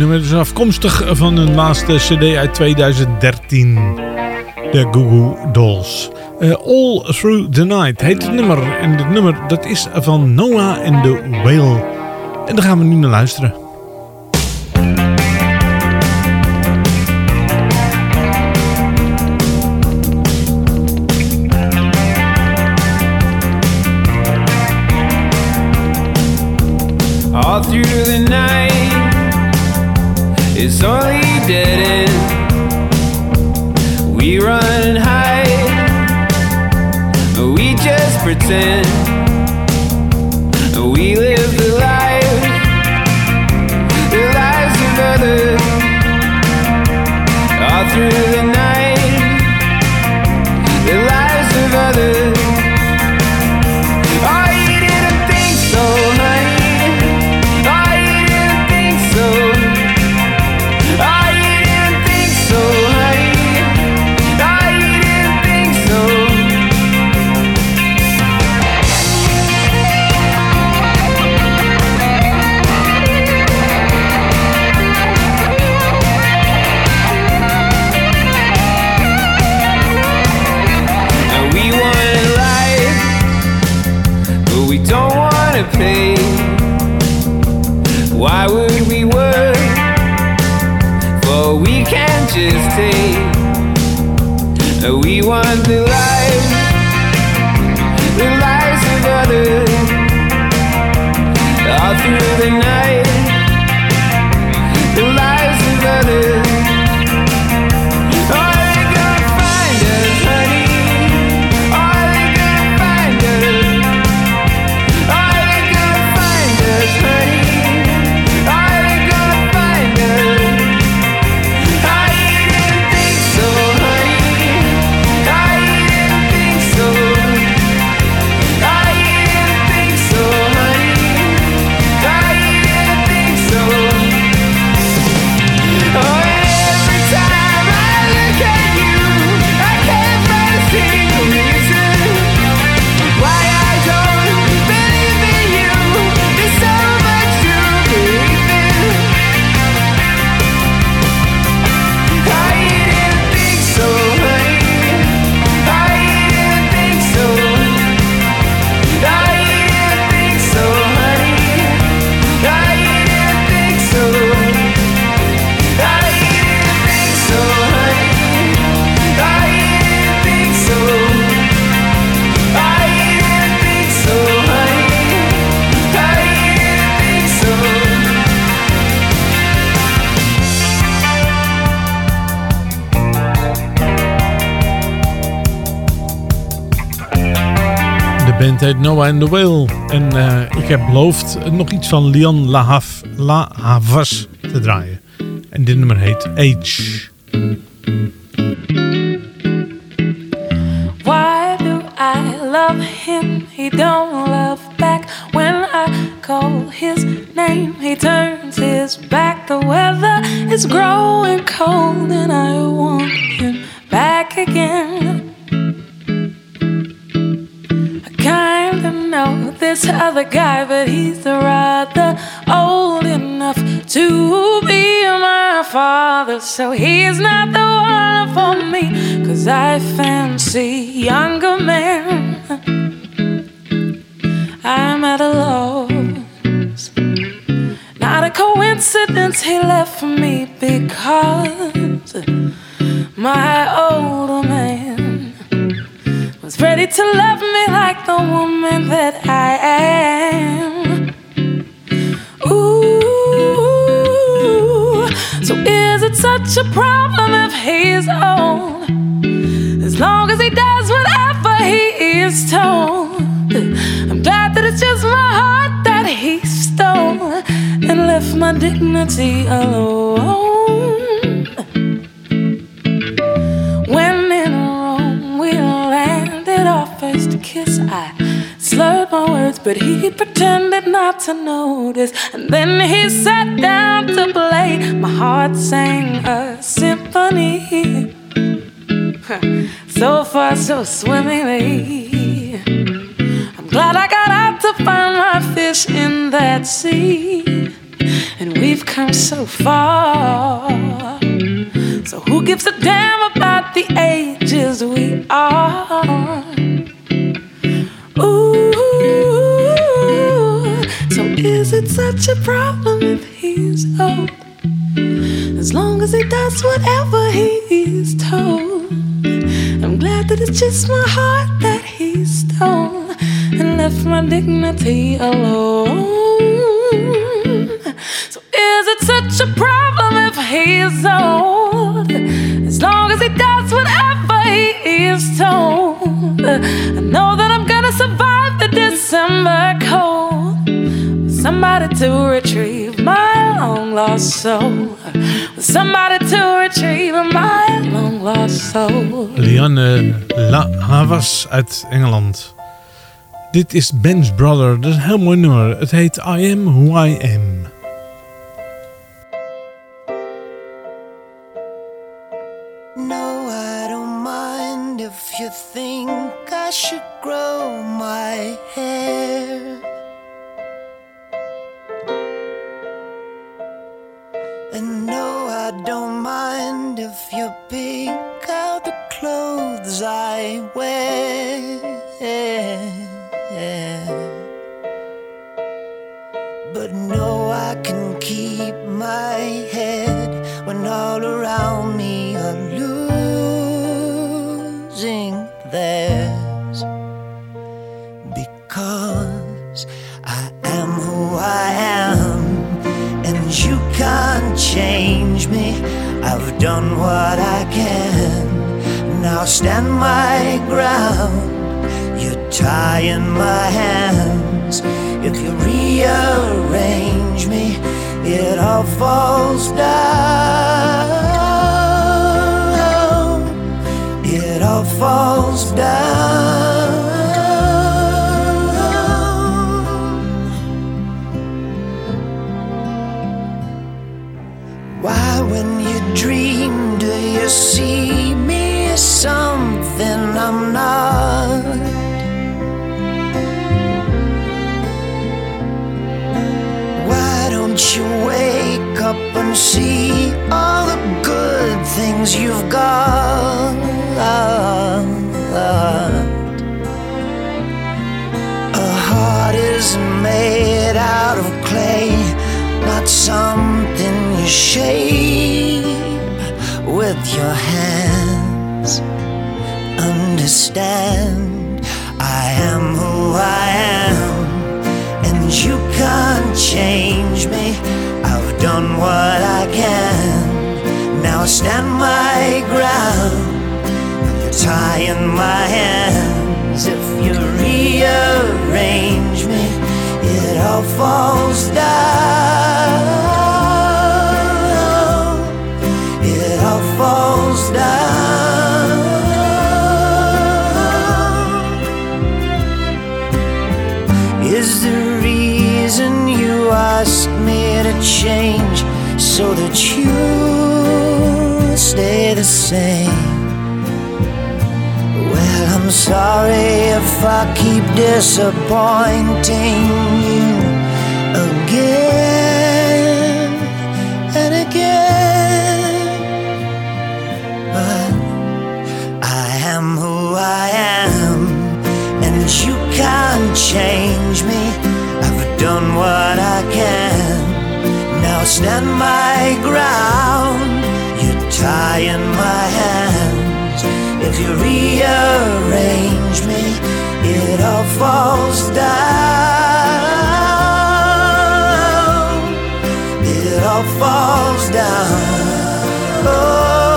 nummer is afkomstig van hun laatste cd uit 2013. De Goo Goo Dolls. Eh, All Through the Night heet het nummer. En het nummer dat is van Noah en the Whale. En daar gaan we nu naar luisteren. All Noah and the Whale. En eh, ik heb beloofd nog iets van Lian La Havas te draaien. En dit nummer heet Age. Why do I love him? He don't love back. When I call his name, he turns his back. The weather is growing cold, and I father. So he's not the one for me, cause I fancy younger men. I'm at a loss. Not a coincidence he left me because my older man was ready to love me like the woman that I am. Ooh, such a problem if he's old? As long as he does whatever he is told. I'm glad that it's just my heart that he stole and left my dignity alone. My words, but he pretended not to notice. And then he sat down to play. My heart sang a symphony. So far, so swimmingly. I'm glad I got out to find my fish in that sea. And we've come so far. So who gives a damn about the ages we are? Ooh, it such a problem if he's old? As long as he does whatever he's told. I'm glad that it's just my heart that he stole and left my dignity alone. So is it such a problem if he's old? As long as he does whatever he is told. I know that I'm gonna survive the December cold. Somebody to retrieve my long lost soul. Somebody to retrieve my long lost soul. Lianne La Havas uit Engeland. Dit is Ben's Brother. Dat is een heel mooi nummer. Het heet I Am Who I Am. Why, when you dream, do you see me as something I'm not? Why don't you wake up and see all the good things you've got? A heart isn't made out of clay, not something you shape with your hands. Understand, I am who I am and you can't change me. I've done what I can. Now stand my ground. You're tying my hands. If you rearrange me, it all falls down. Ask me to change so that you stay the same. Well, I'm sorry if I keep disappointing you again and again. But I am who I am and you can't change stand my ground. You're tying my hands. If you rearrange me, it all falls down. It all falls down. Oh,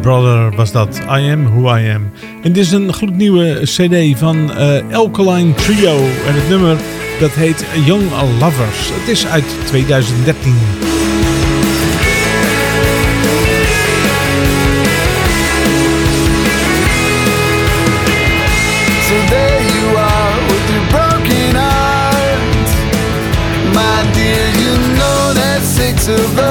Brother was dat. I Am Who I Am. En dit is een gloednieuwe cd van eh Alkaline Trio. En het nummer dat heet Young Lovers. Het is uit 2013. So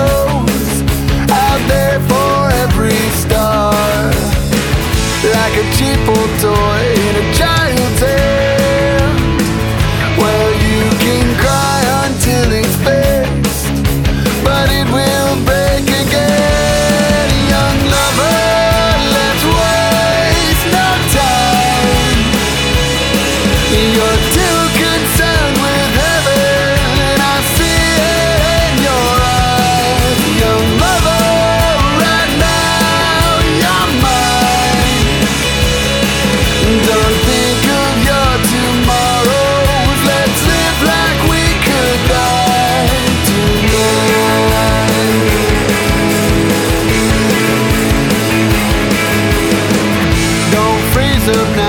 of now.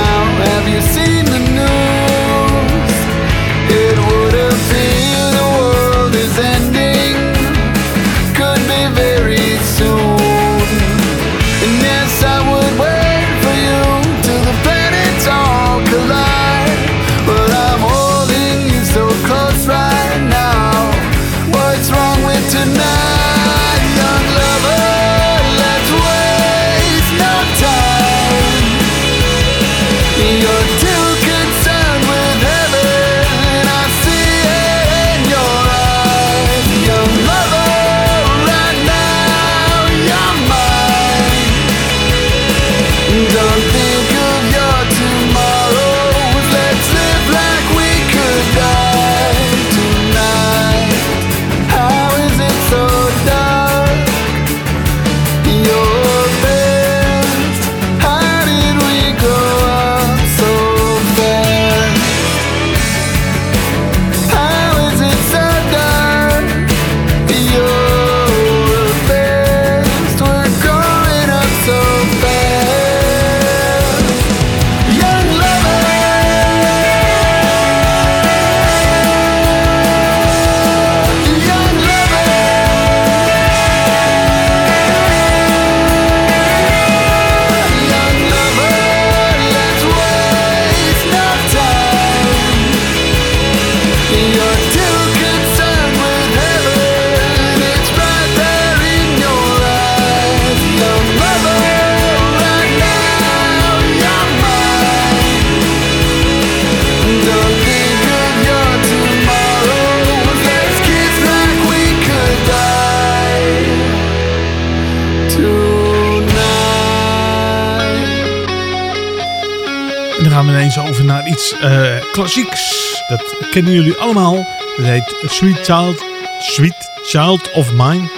Eh, klassieks. Dat kennen jullie allemaal. Dat heet Sweet Child, Sweet Child of Mine.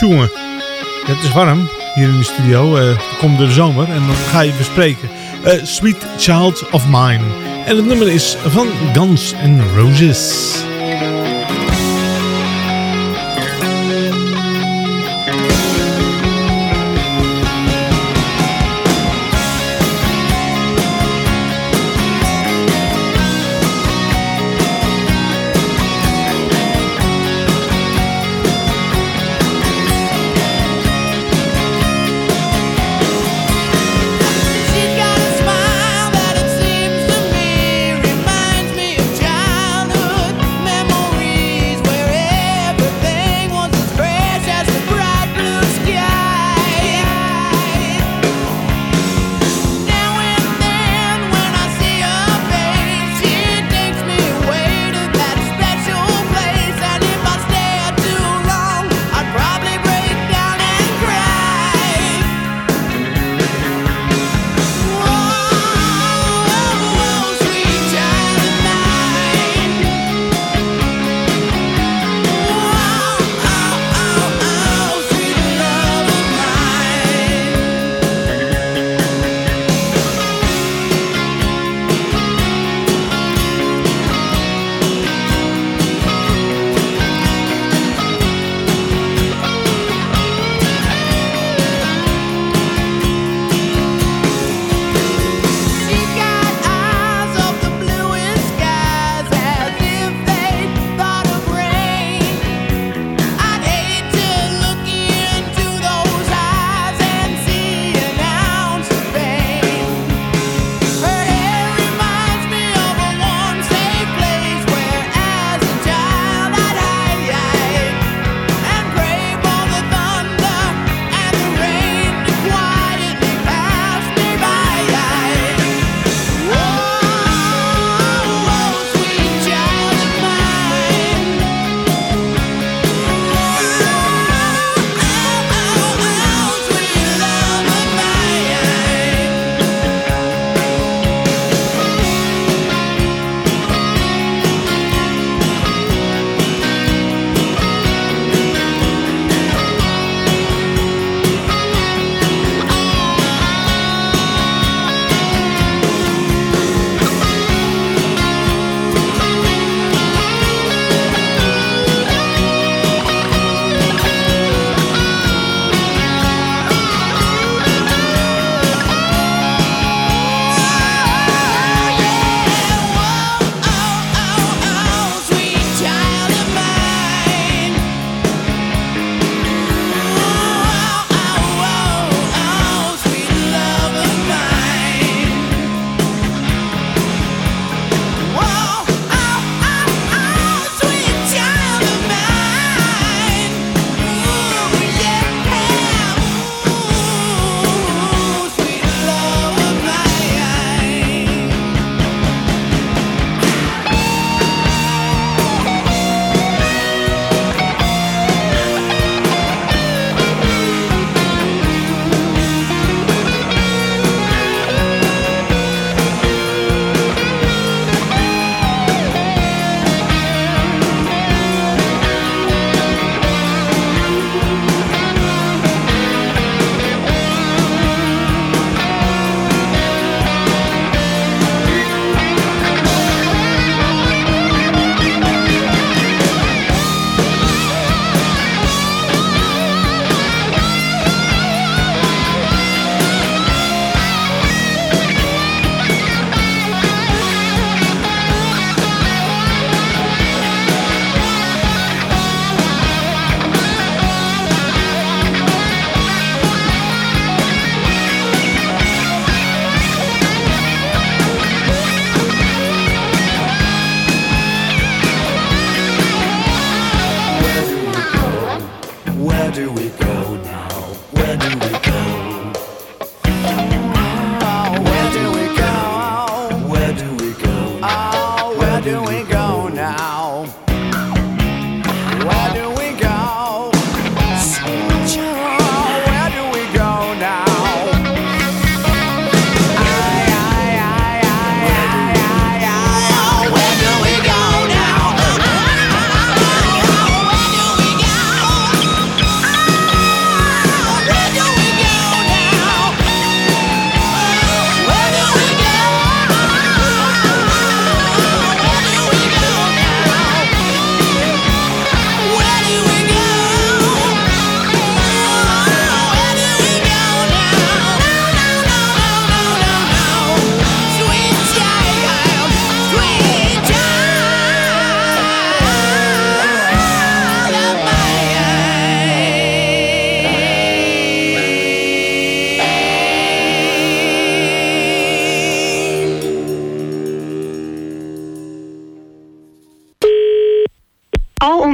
Jongen, het is warm hier in de studio. Eh, komt de zomer en dan ga je bespreken. Eh, Sweet Child of Mine. En het nummer is van Guns N' Roses.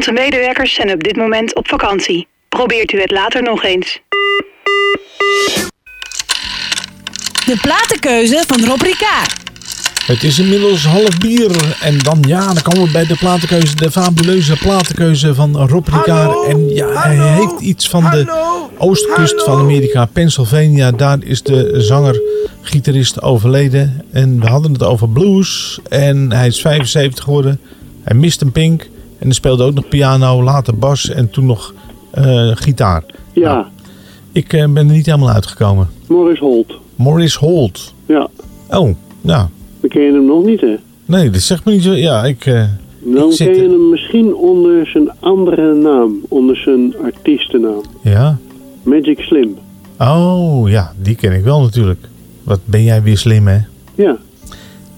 Onze medewerkers zijn op dit moment op vakantie. Probeert u het later nog eens. De platenkeuze van Rob Ricard. Het is inmiddels half bier. En dan, ja, dan komen we bij de platenkeuze. De fabuleuze platenkeuze van Rob Ricard. En ja, hij heeft iets van de oostkust van Amerika, Pennsylvania. Daar is de zanger, gitarist overleden. En we hadden het over blues. En hij is 75 geworden. Hij mist een pink. En hij speelde ook nog piano, later bas en toen nog eh, gitaar. Ja, Ik eh, ben er niet helemaal uitgekomen. Morris Holt. Morris Holt. Ja, Oh, ja. we kennen hem nog niet, hè? Nee, dat zegt me niet zo. Ja, ik... eh, Dan ik zit- ken je hem misschien onder zijn andere naam, onder zijn artiestennaam. Ja. Magic Slim. Oh, ja, die ken ik wel natuurlijk. Wat ben jij weer slim, hè? Ja.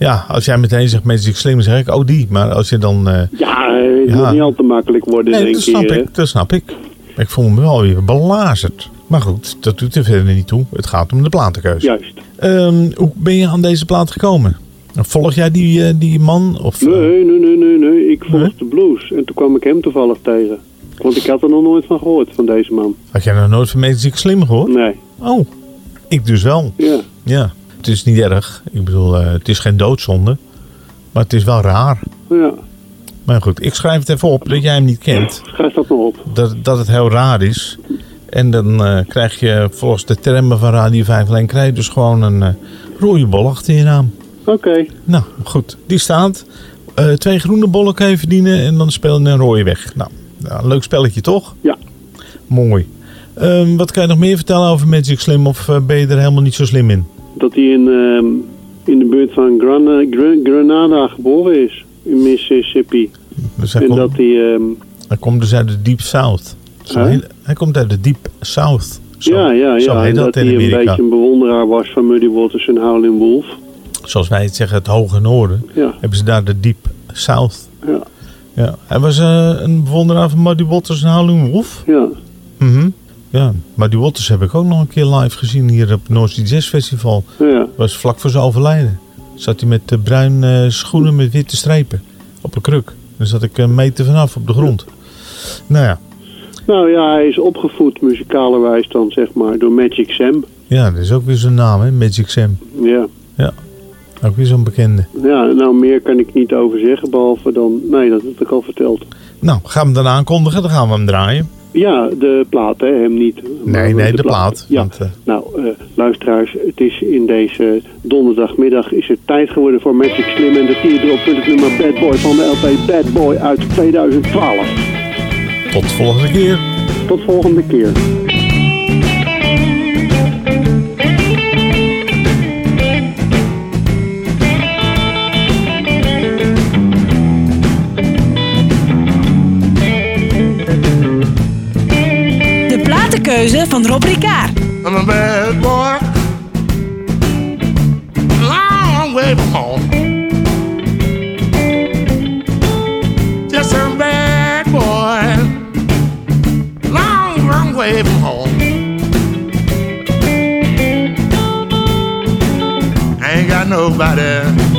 Ja, als jij meteen zegt Magic Slim, dan zeg ik, oh die. Maar als je dan... eh, Ja, het Ja. moet niet al te makkelijk worden, nee, denk dat je. snap hè? ik, dat snap ik. Ik voel me wel weer belazerd. Maar goed, dat doet er verder niet toe. Het gaat om de platenkeuze. Juist. Ehm, hoe ben je aan deze plaat gekomen? Volg jij die, eh, die man? Of, eh, Nee, nee, nee, nee, nee. Ik volgde de blues. En toen kwam ik hem toevallig tegen. Want ik had er nog nooit van gehoord, van deze man. Had jij nog nooit van Magic Slim gehoord? Nee. Oh, ik dus wel. Ja. Ja, het is niet erg. Ik bedoel, eh, het is geen doodzonde. Maar het is wel raar. Ja. Maar goed, ik schrijf het even op dat jij hem niet kent. Schrijf dat maar op. Dat, dat het heel raar is. En dan eh, krijg je volgens de termen van Radio 5 alleen krijg je dus gewoon een eh, rode bol achter je naam. Oké. Nou, goed. Die staat. Twee groene bollen kan je verdienen en dan speel je een rode weg. Nou, nou, een leuk spelletje toch? Ja. Mooi. Ehm, wat kan je nog meer vertellen over Magic Slim of ben je er helemaal niet zo slim in? Dat hij in, ehm, in de buurt van Gran- Gra- Granada geboren is. In Mississippi. Dus hij, en komt, dat hij... ehm, hij komt dus uit de Deep South. Huh? hij komt uit de Deep South. Zo, ja, ja, ja. En dat dat hij een beetje een bewonderaar was van Muddy Waters en Howlin' Wolf. Zoals wij het zeggen, het hoge noorden. Ja. Hebben ze daar de Deep South. Ja. Ja. Hij was eh, een bewonderaar van Muddy Waters en Howlin' Wolf. Ja. Mhm. Ja, Muddy Waters heb ik ook nog een keer live gezien hier op het North Sea Jazz Festival. Ja. was vlak voor zijn overlijden. Zat hij met de bruine schoenen met witte strepen op een kruk. Dan zat ik een meter vanaf op de grond. Nou ja, Nou ja, hij is opgevoed muzikalerwijs dan, zeg maar, door Magic Sam. ja dat is ook weer zo'n naam, hè? Magic Sam. Ja. Ja, ook weer zo'n bekende. Ja, nou meer kan ik niet over zeggen, behalve dan... Nee, dat heb ik al verteld. Nou, gaan we hem dan aankondigen? Dan gaan we hem draaien. Ja, de plaat, hè, hem niet. Nee, nee, de plaat. Ja, Want, eh, nou, eh, luisteraars, het is in deze donderdagmiddag is het tijd geworden voor Magic Slim en de teardrop het nummer Bad Boy van de LP Bad Boy uit 2012. tot de volgende keer. Tot volgende keer. Platenkeuze van Rob Ricard. I'm a bad boy. Long way from home. Just a bad boy. Long, long way from home. I ain't got nobody.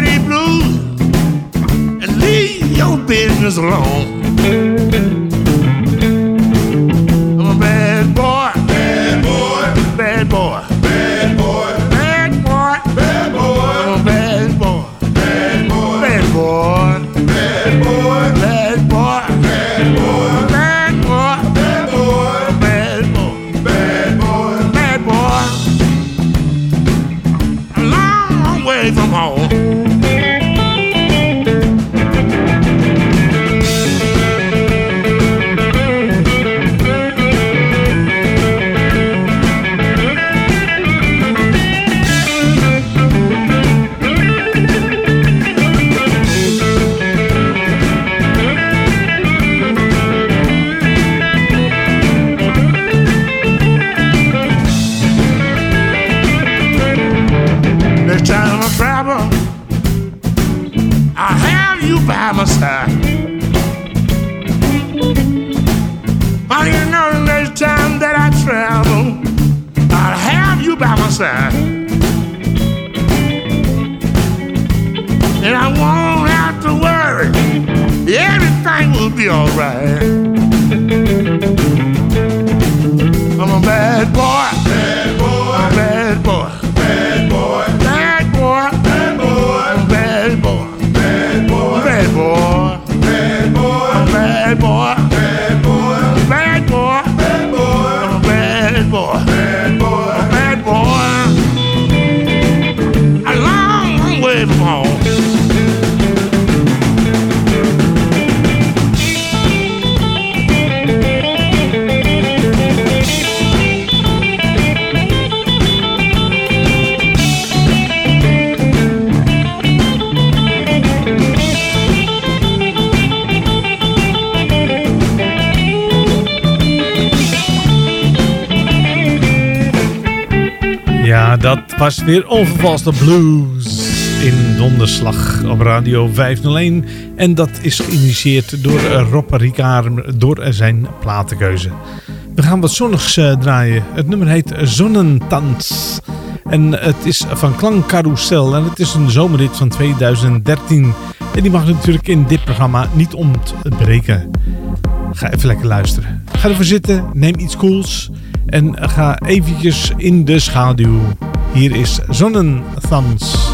These blues and leave your business alone. Was weer onvervalste blues in donderslag op Radio 501. En dat is geïnitieerd door Rob Ricard door zijn platenkeuze. We gaan wat zonnigs eh, draaien. Het nummer heet Zonnentans. En het is van Klankcarousel en het is een zomerrit van 2013. En die mag natuurlijk in dit programma niet ontbreken. Ga even lekker luisteren. Ga ervoor zitten, neem iets cools en ga eventjes in de schaduw. Hier is Zonnenthans.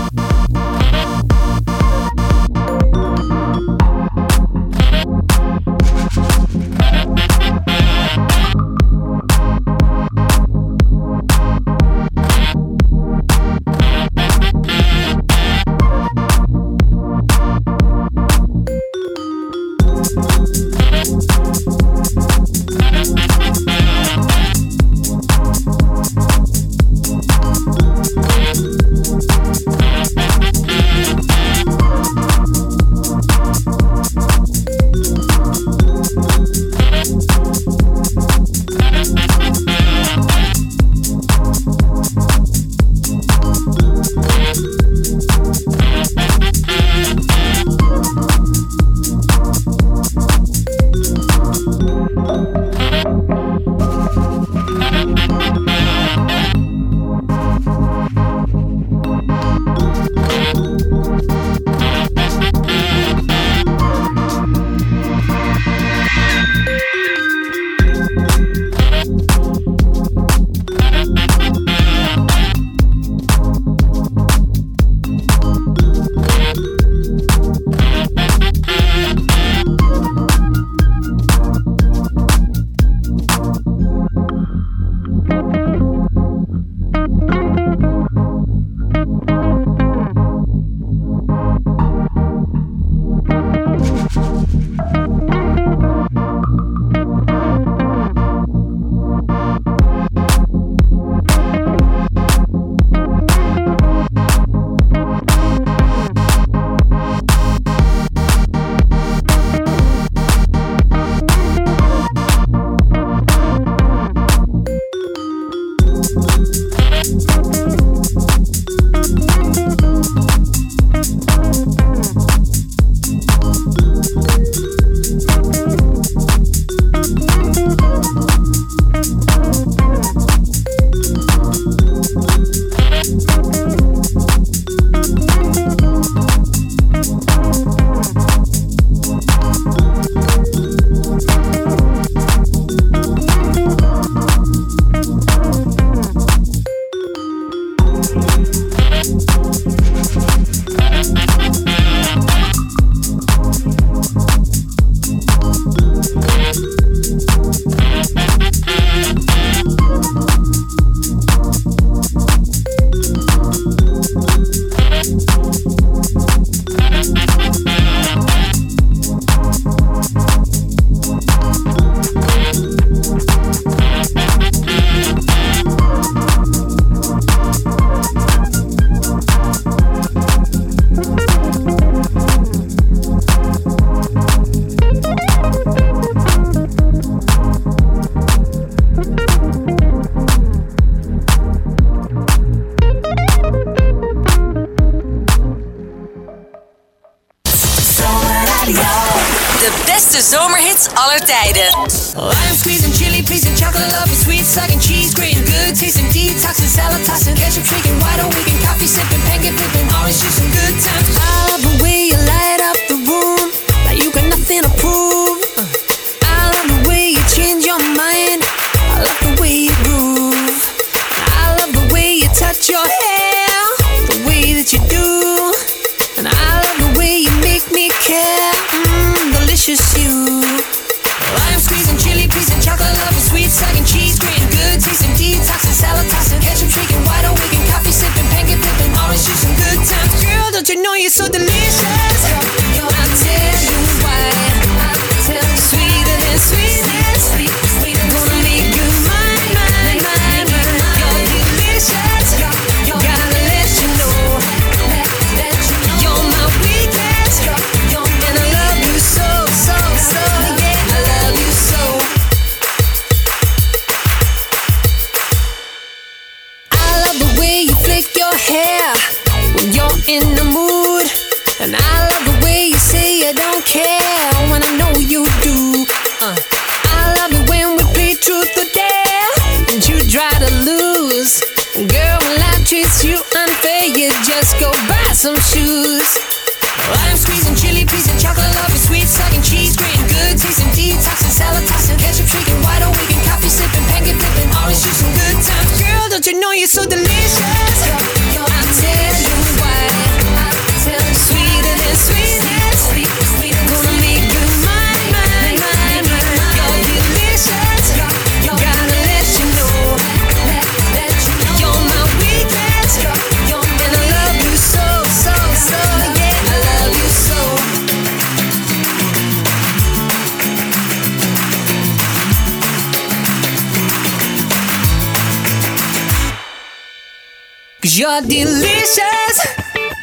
delicious.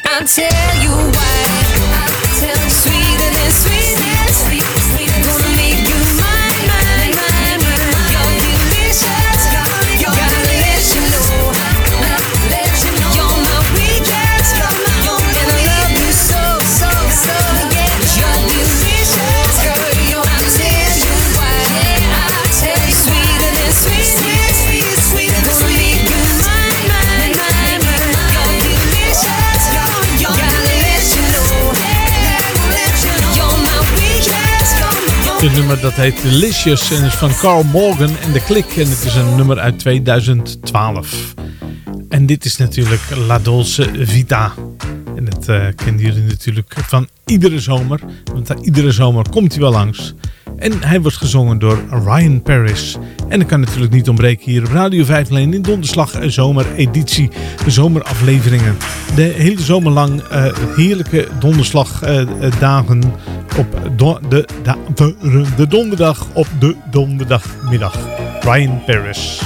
I'm Nummer dat heet Delicious en is van Carl Morgan en de Klik. En het is een nummer uit 2012. En dit is natuurlijk La Dolce Vita. En dat eh, kennen jullie natuurlijk van iedere zomer. Want uh, iedere zomer komt hij wel langs. En hij wordt gezongen door Ryan Paris. En dat kan natuurlijk niet ontbreken hier op Radio 5 Leen in donderslag zomereditie. De zomerafleveringen. De hele zomer lang uh, heerlijke donderslagdagen eh, op do de, de, de donderdag op de donderdagmiddag. Brian Paris.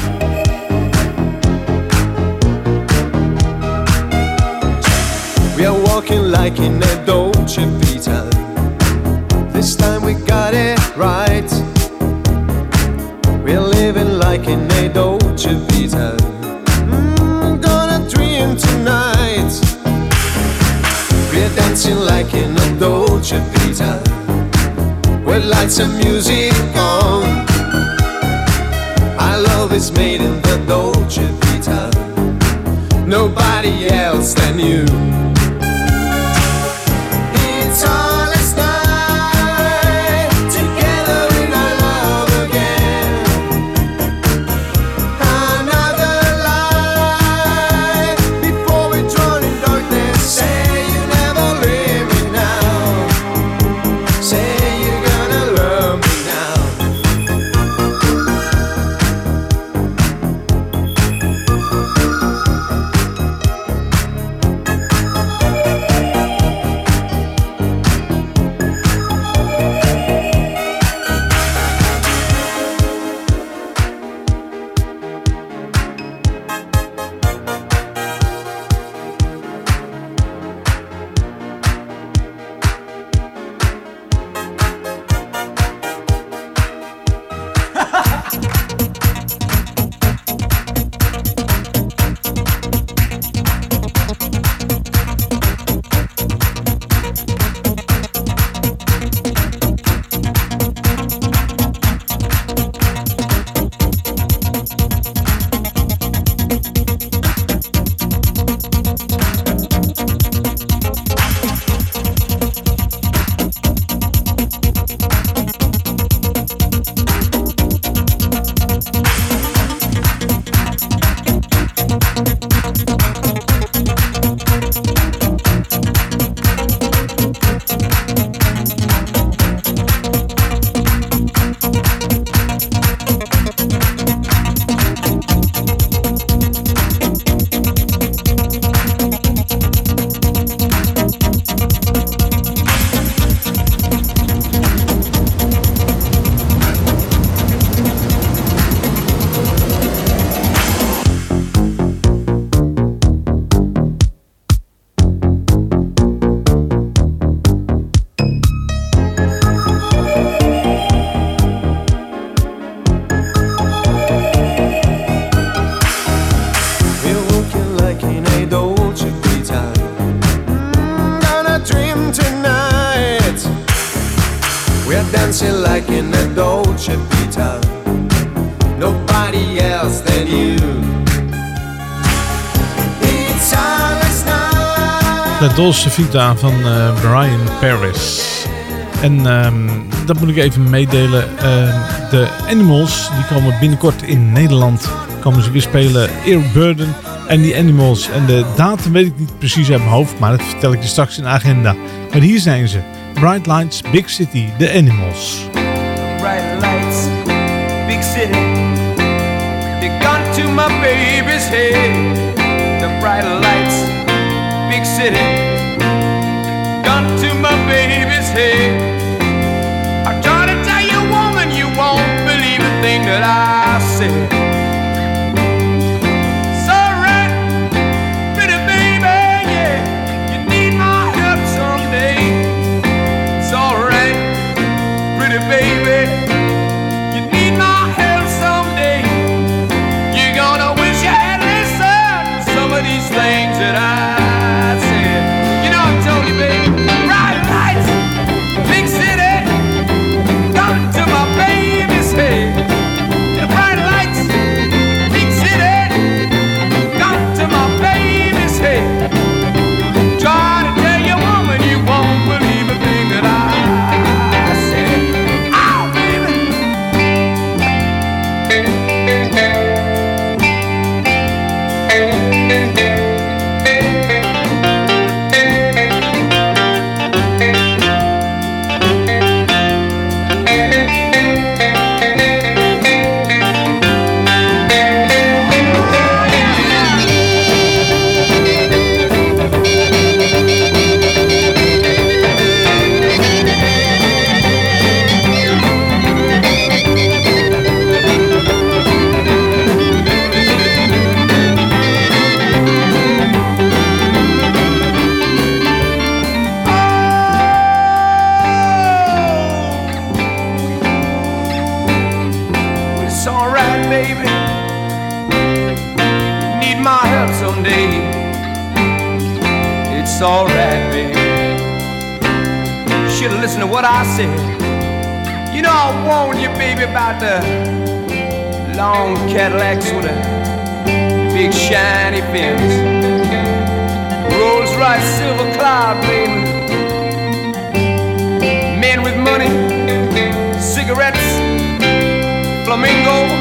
We are walking like in a Dolce Vita. This time we got it right. We are living like in a Dolce Vita. light some music on. Our love is made in the Dolce Vita. Nobody else than you. Dolce Vita van eh, Brian Paris. En ehm, dat moet ik even meedelen. Ehm, de Animals die komen binnenkort in Nederland. Komen ze weer spelen. Eric Burden en die Animals. En de datum weet ik niet precies uit mijn hoofd. Maar dat vertel ik je straks in de agenda. Maar hier zijn ze. Bright Lights, Big City, The Animals. bright lights, big city. They gun to my baby's head. The bright lights, big city. To my baby's head. I'm trying to tell you, woman, you won't believe a thing that I said. Rolls Royce Silver Cloud, baby. Men with money, cigarettes flamingo,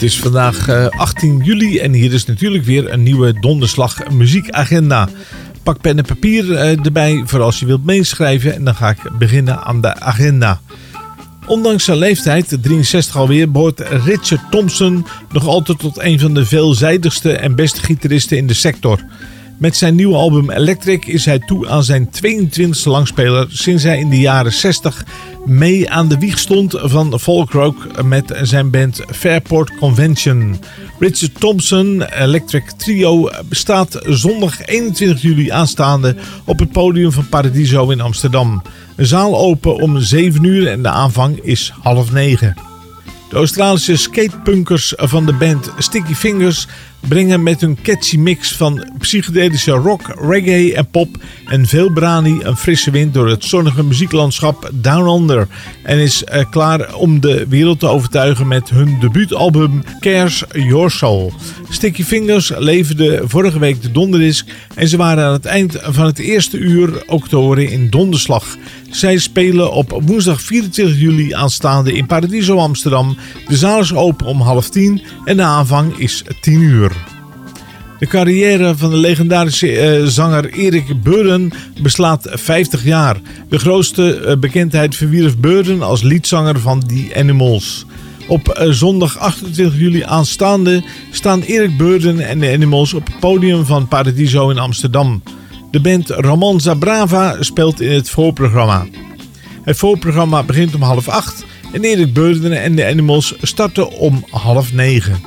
Het is vandaag eh, 18 juli en hier is natuurlijk weer een nieuwe donderslag muziekagenda. Pak pen en papier eh, erbij voor als je wilt meeschrijven en dan ga ik beginnen aan de agenda. Ondanks zijn leeftijd, 63 alweer, behoort Richard Thompson nog altijd tot een van de veelzijdigste en beste gitaristen in de sector. Met zijn nieuwe album Electric is hij toe aan zijn 22e langspeler sinds hij in de jaren 60 mee aan de wieg stond van folk rock met zijn band Fairport Convention. Richard Thompson Electric Trio bestaat zondag 21 juli aanstaande op het podium van Paradiso in Amsterdam. De zaal open om 7 uur en de aanvang is half 9. De Australische skatepunkers van de band Sticky Fingers brengen met hun catchy mix van psychedelische rock, reggae en pop en veel brani een frisse wind door het zonnige muzieklandschap Down Under en is eh, klaar om de wereld te overtuigen met hun debuutalbum Cares Your Soul. Sticky Fingers leverde vorige week de donderdisc en ze waren aan het eind van het eerste uur ook te horen in Donderslag. Zij spelen op woensdag 24 juli aanstaande in Paradiso Amsterdam. De zaal is open om half tien en de aanvang is 10 uur. De carrière van de legendarische eh, zanger Erik Burden beslaat 50 jaar. De grootste eh, bekendheid verwierf Burden als liedzanger van The Animals. Op eh, zondag 28 juli aanstaande staan Erik Burden en de Animals op het podium van Paradiso in Amsterdam. De band Romanza Brava speelt in het voorprogramma. Het voorprogramma begint om half acht en Erik Beurderen en de Animals starten om half negen.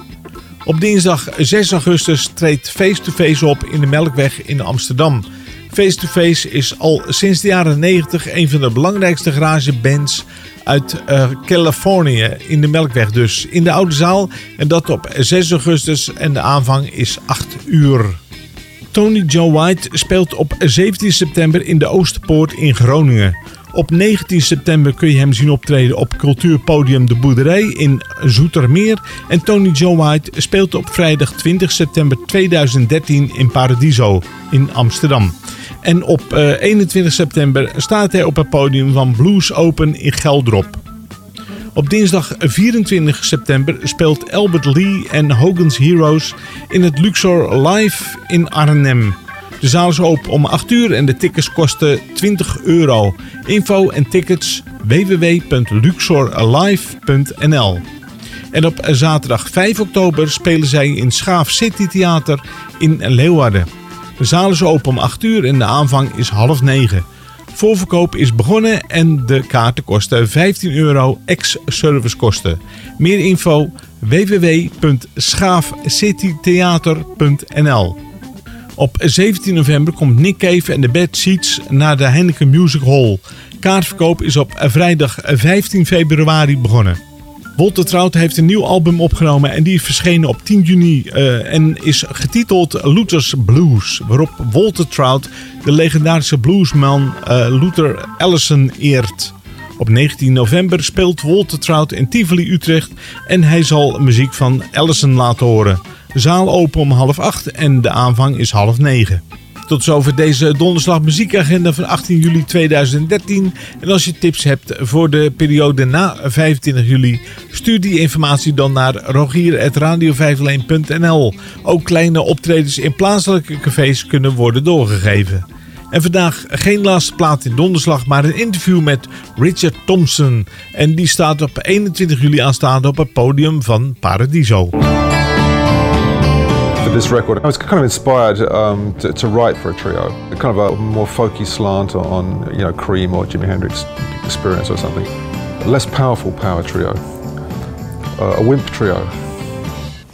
Op dinsdag 6 augustus treedt Face to Face op in de Melkweg in Amsterdam. Face to Face is al sinds de jaren 90 een van de belangrijkste garagebands uit uh, Californië. In de Melkweg dus. In de Oude Zaal. En dat op 6 augustus. En de aanvang is 8 uur. Tony Joe White speelt op 17 september in de Oosterpoort in Groningen. Op 19 september kun je hem zien optreden op cultuurpodium De Boerderij in Zoetermeer. En Tony Joe White speelt op vrijdag 20 september 2013 in Paradiso in Amsterdam. En op uh, 21 september staat hij op het podium van Blues Open in Geldrop. Op dinsdag 24 september speelt Albert Lee en Hogan's Heroes in het Luxor Live in Arnhem. De zaal is open om 8 uur en de tickets kosten 20 euro. Info en tickets www.luxorlive.nl En op zaterdag 5 oktober spelen zij in Schaaf City Theater in Leeuwarden. De zaal is open om 8 uur en de aanvang is half 9. Voorverkoop is begonnen en de kaarten kosten 15 euro ex-servicekosten. Meer info www.schaafcitytheater.nl Op 17 november komt Nick Cave en de Bad Seats naar de Heineken Music Hall. Kaartverkoop is op vrijdag 15 februari begonnen. Walter Trout heeft een nieuw album opgenomen en die is verschenen op 10 juni uh, en is getiteld Luther's Blues. Waarop Walter Trout de legendarische bluesman uh, Luther Allison eert. Op 19 november speelt Walter Trout in Tivoli Utrecht en hij zal muziek van Allison laten horen. De zaal open om half acht en de aanvang is half negen. Tot zover deze donderslag muziekagenda van 18 juli 2013. En als je tips hebt voor de periode na 25 juli, stuur die informatie dan naar rogier.radio501.nl. Ook kleine optredens in plaatselijke cafés kunnen worden doorgegeven. En vandaag geen laatste plaat in donderslag, maar een interview met Richard Thompson. En die staat op 21 juli aanstaande op het podium van Paradiso. For this record. I was kind of inspired um, to, to, write for a trio, kind of a more folky slant on you know Cream or Jimi Hendrix Experience or something. A less powerful power trio, uh, a wimp trio.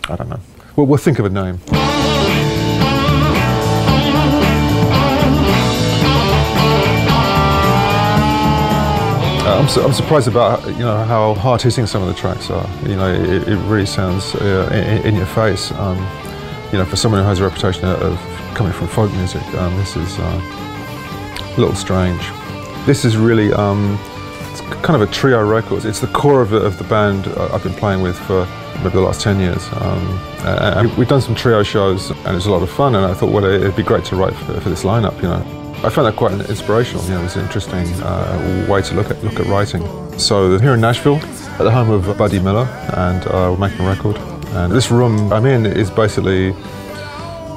I don't know. We'll, we'll think of a name. Uh, I'm, su- I'm, surprised about you know how hard hitting some of the tracks are. You know, it, it really sounds uh, in, in, your face. Um, you know, for someone who has a reputation of coming from folk music, um, this is uh, a little strange. This is really um, it's kind of a trio record. It's the core of the, of the band I've been playing with for maybe the last 10 years. Um, we've done some trio shows and it's a lot of fun and I thought, well, it'd be great to write for, for this lineup, you know. I found that quite inspirational, you know, it was an interesting uh, way to look at, look at writing. So here in Nashville, at the home of Buddy Miller, and uh, we're making a record. And this room I'm in is basically,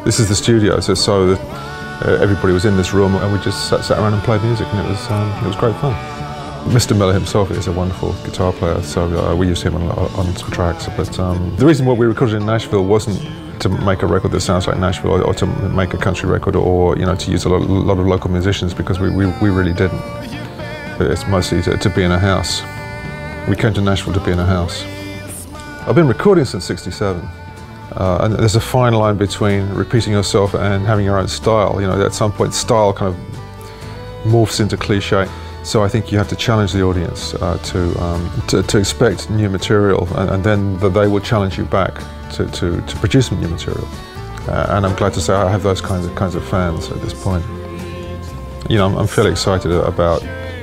this is the studio, so, so uh, everybody was in this room and we just sat, sat around and played music and it was, um, it was great fun. Mr. Miller himself is a wonderful guitar player, so uh, we used him on, on some tracks. But um, the reason why we recorded in Nashville wasn't to make a record that sounds like Nashville or, or to make a country record or you know to use a lot, lot of local musicians because we, we, we really didn't. It's mostly to, to be in a house. We came to Nashville to be in a house. I've been recording since 67. Uh, and there's a fine line between repeating yourself and having your own style. You know, at some point, style kind of morphs into cliche. So I think you have to challenge the audience uh, to, um, to, to expect new material, and, and then the, they will challenge you back to, to, to produce new material. Uh, and I'm glad to say I have those kinds of kinds of fans at this point. You know, I'm, I'm fairly excited about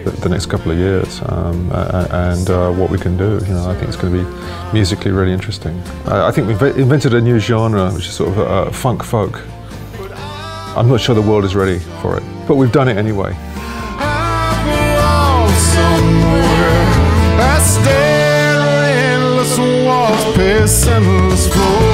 the, the, next couple of years um, and uh, what we can do. You know, I think it's going to be musically really interesting. I think we've invented a new genre, which is sort of uh, funk folk. I'm not sure the world is ready for it, but we've done it anyway. pace endless flows.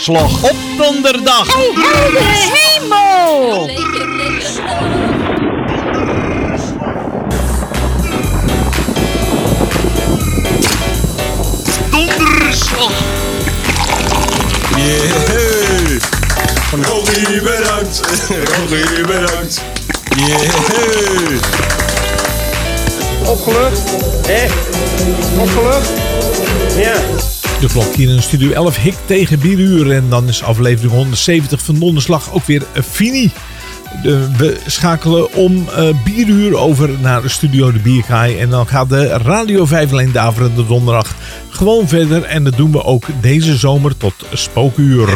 Donderslag op donderdag. Hey, heldere hemel! Donderslag. Yeah. Rogie, bedankt. Rogie, bedankt. Yeah. Opgelucht? Hé? Opgelucht? Ja. De klok hier in Studio 11 hik tegen bieruur. En dan is aflevering 170 van Donderslag ook weer fini. De, we schakelen om uh, bieruur over naar de studio de Bierkaai. En dan gaat de Radio 5 alleen daverende donderdag gewoon verder. En dat doen we ook deze zomer tot spookuur.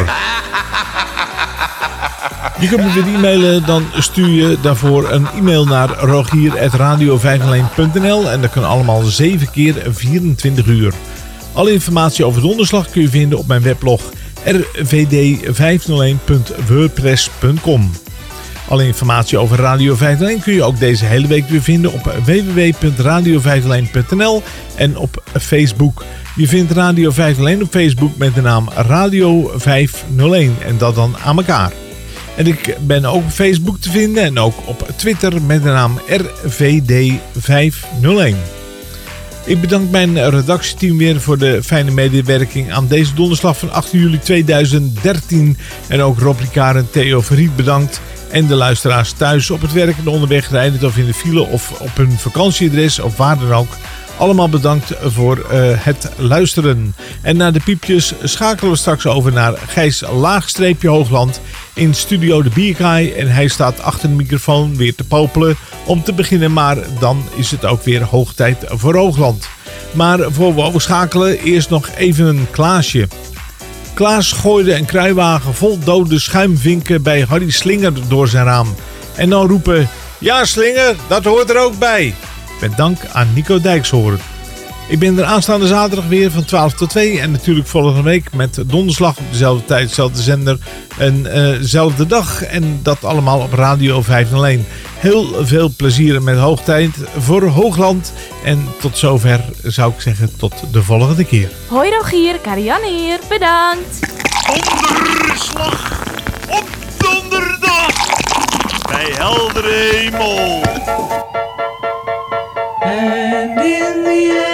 Je kunt me weer e-mailen, dan stuur je daarvoor een e-mail naar rogier.radio501.nl en dat kan allemaal 7 keer 24 uur. Alle informatie over donderslag kun je vinden op mijn weblog rvd501.wordpress.com. Alle informatie over Radio 501 kun je ook deze hele week weer vinden op www.radio501.nl en op Facebook. Je vindt Radio 501 op Facebook met de naam Radio 501 en dat dan aan elkaar. En ik ben ook op Facebook te vinden en ook op Twitter met de naam RVD501. Ik bedank mijn redactieteam weer voor de fijne medewerking aan deze donderslag van 8 juli 2013. En ook Rob Ricard en Theo Verriet bedankt. En de luisteraars thuis op het werk en onderweg rijden of in de file of op hun vakantieadres of waar dan ook. Allemaal bedankt voor uh, het luisteren. En na de piepjes schakelen we straks over naar Gijs Laagstreepje Hoogland in Studio de Bierkaai. En hij staat achter de microfoon weer te popelen om te beginnen. Maar dan is het ook weer hoog tijd voor Hoogland. Maar voor we overschakelen eerst nog even een Klaasje. Klaas gooide een kruiwagen vol dode schuimvinken bij Harry Slinger door zijn raam. En dan roepen, ja Slinger, dat hoort er ook bij. Met dank aan Nico Dijkshoorn. Ik ben er aanstaande zaterdag weer van 12 tot 2. En natuurlijk volgende week met donderslag op dezelfde tijd, dezelfde zender. En dezelfde uh dag. En dat allemaal op Radio 501. Heel veel plezier met hoogtijd voor Hoogland. En tot zover zou ik zeggen tot de volgende keer. Hoi Rogier, Karianne hier. Bedankt. Donderslag op donderdag. Bij heldere hemel. And in the end.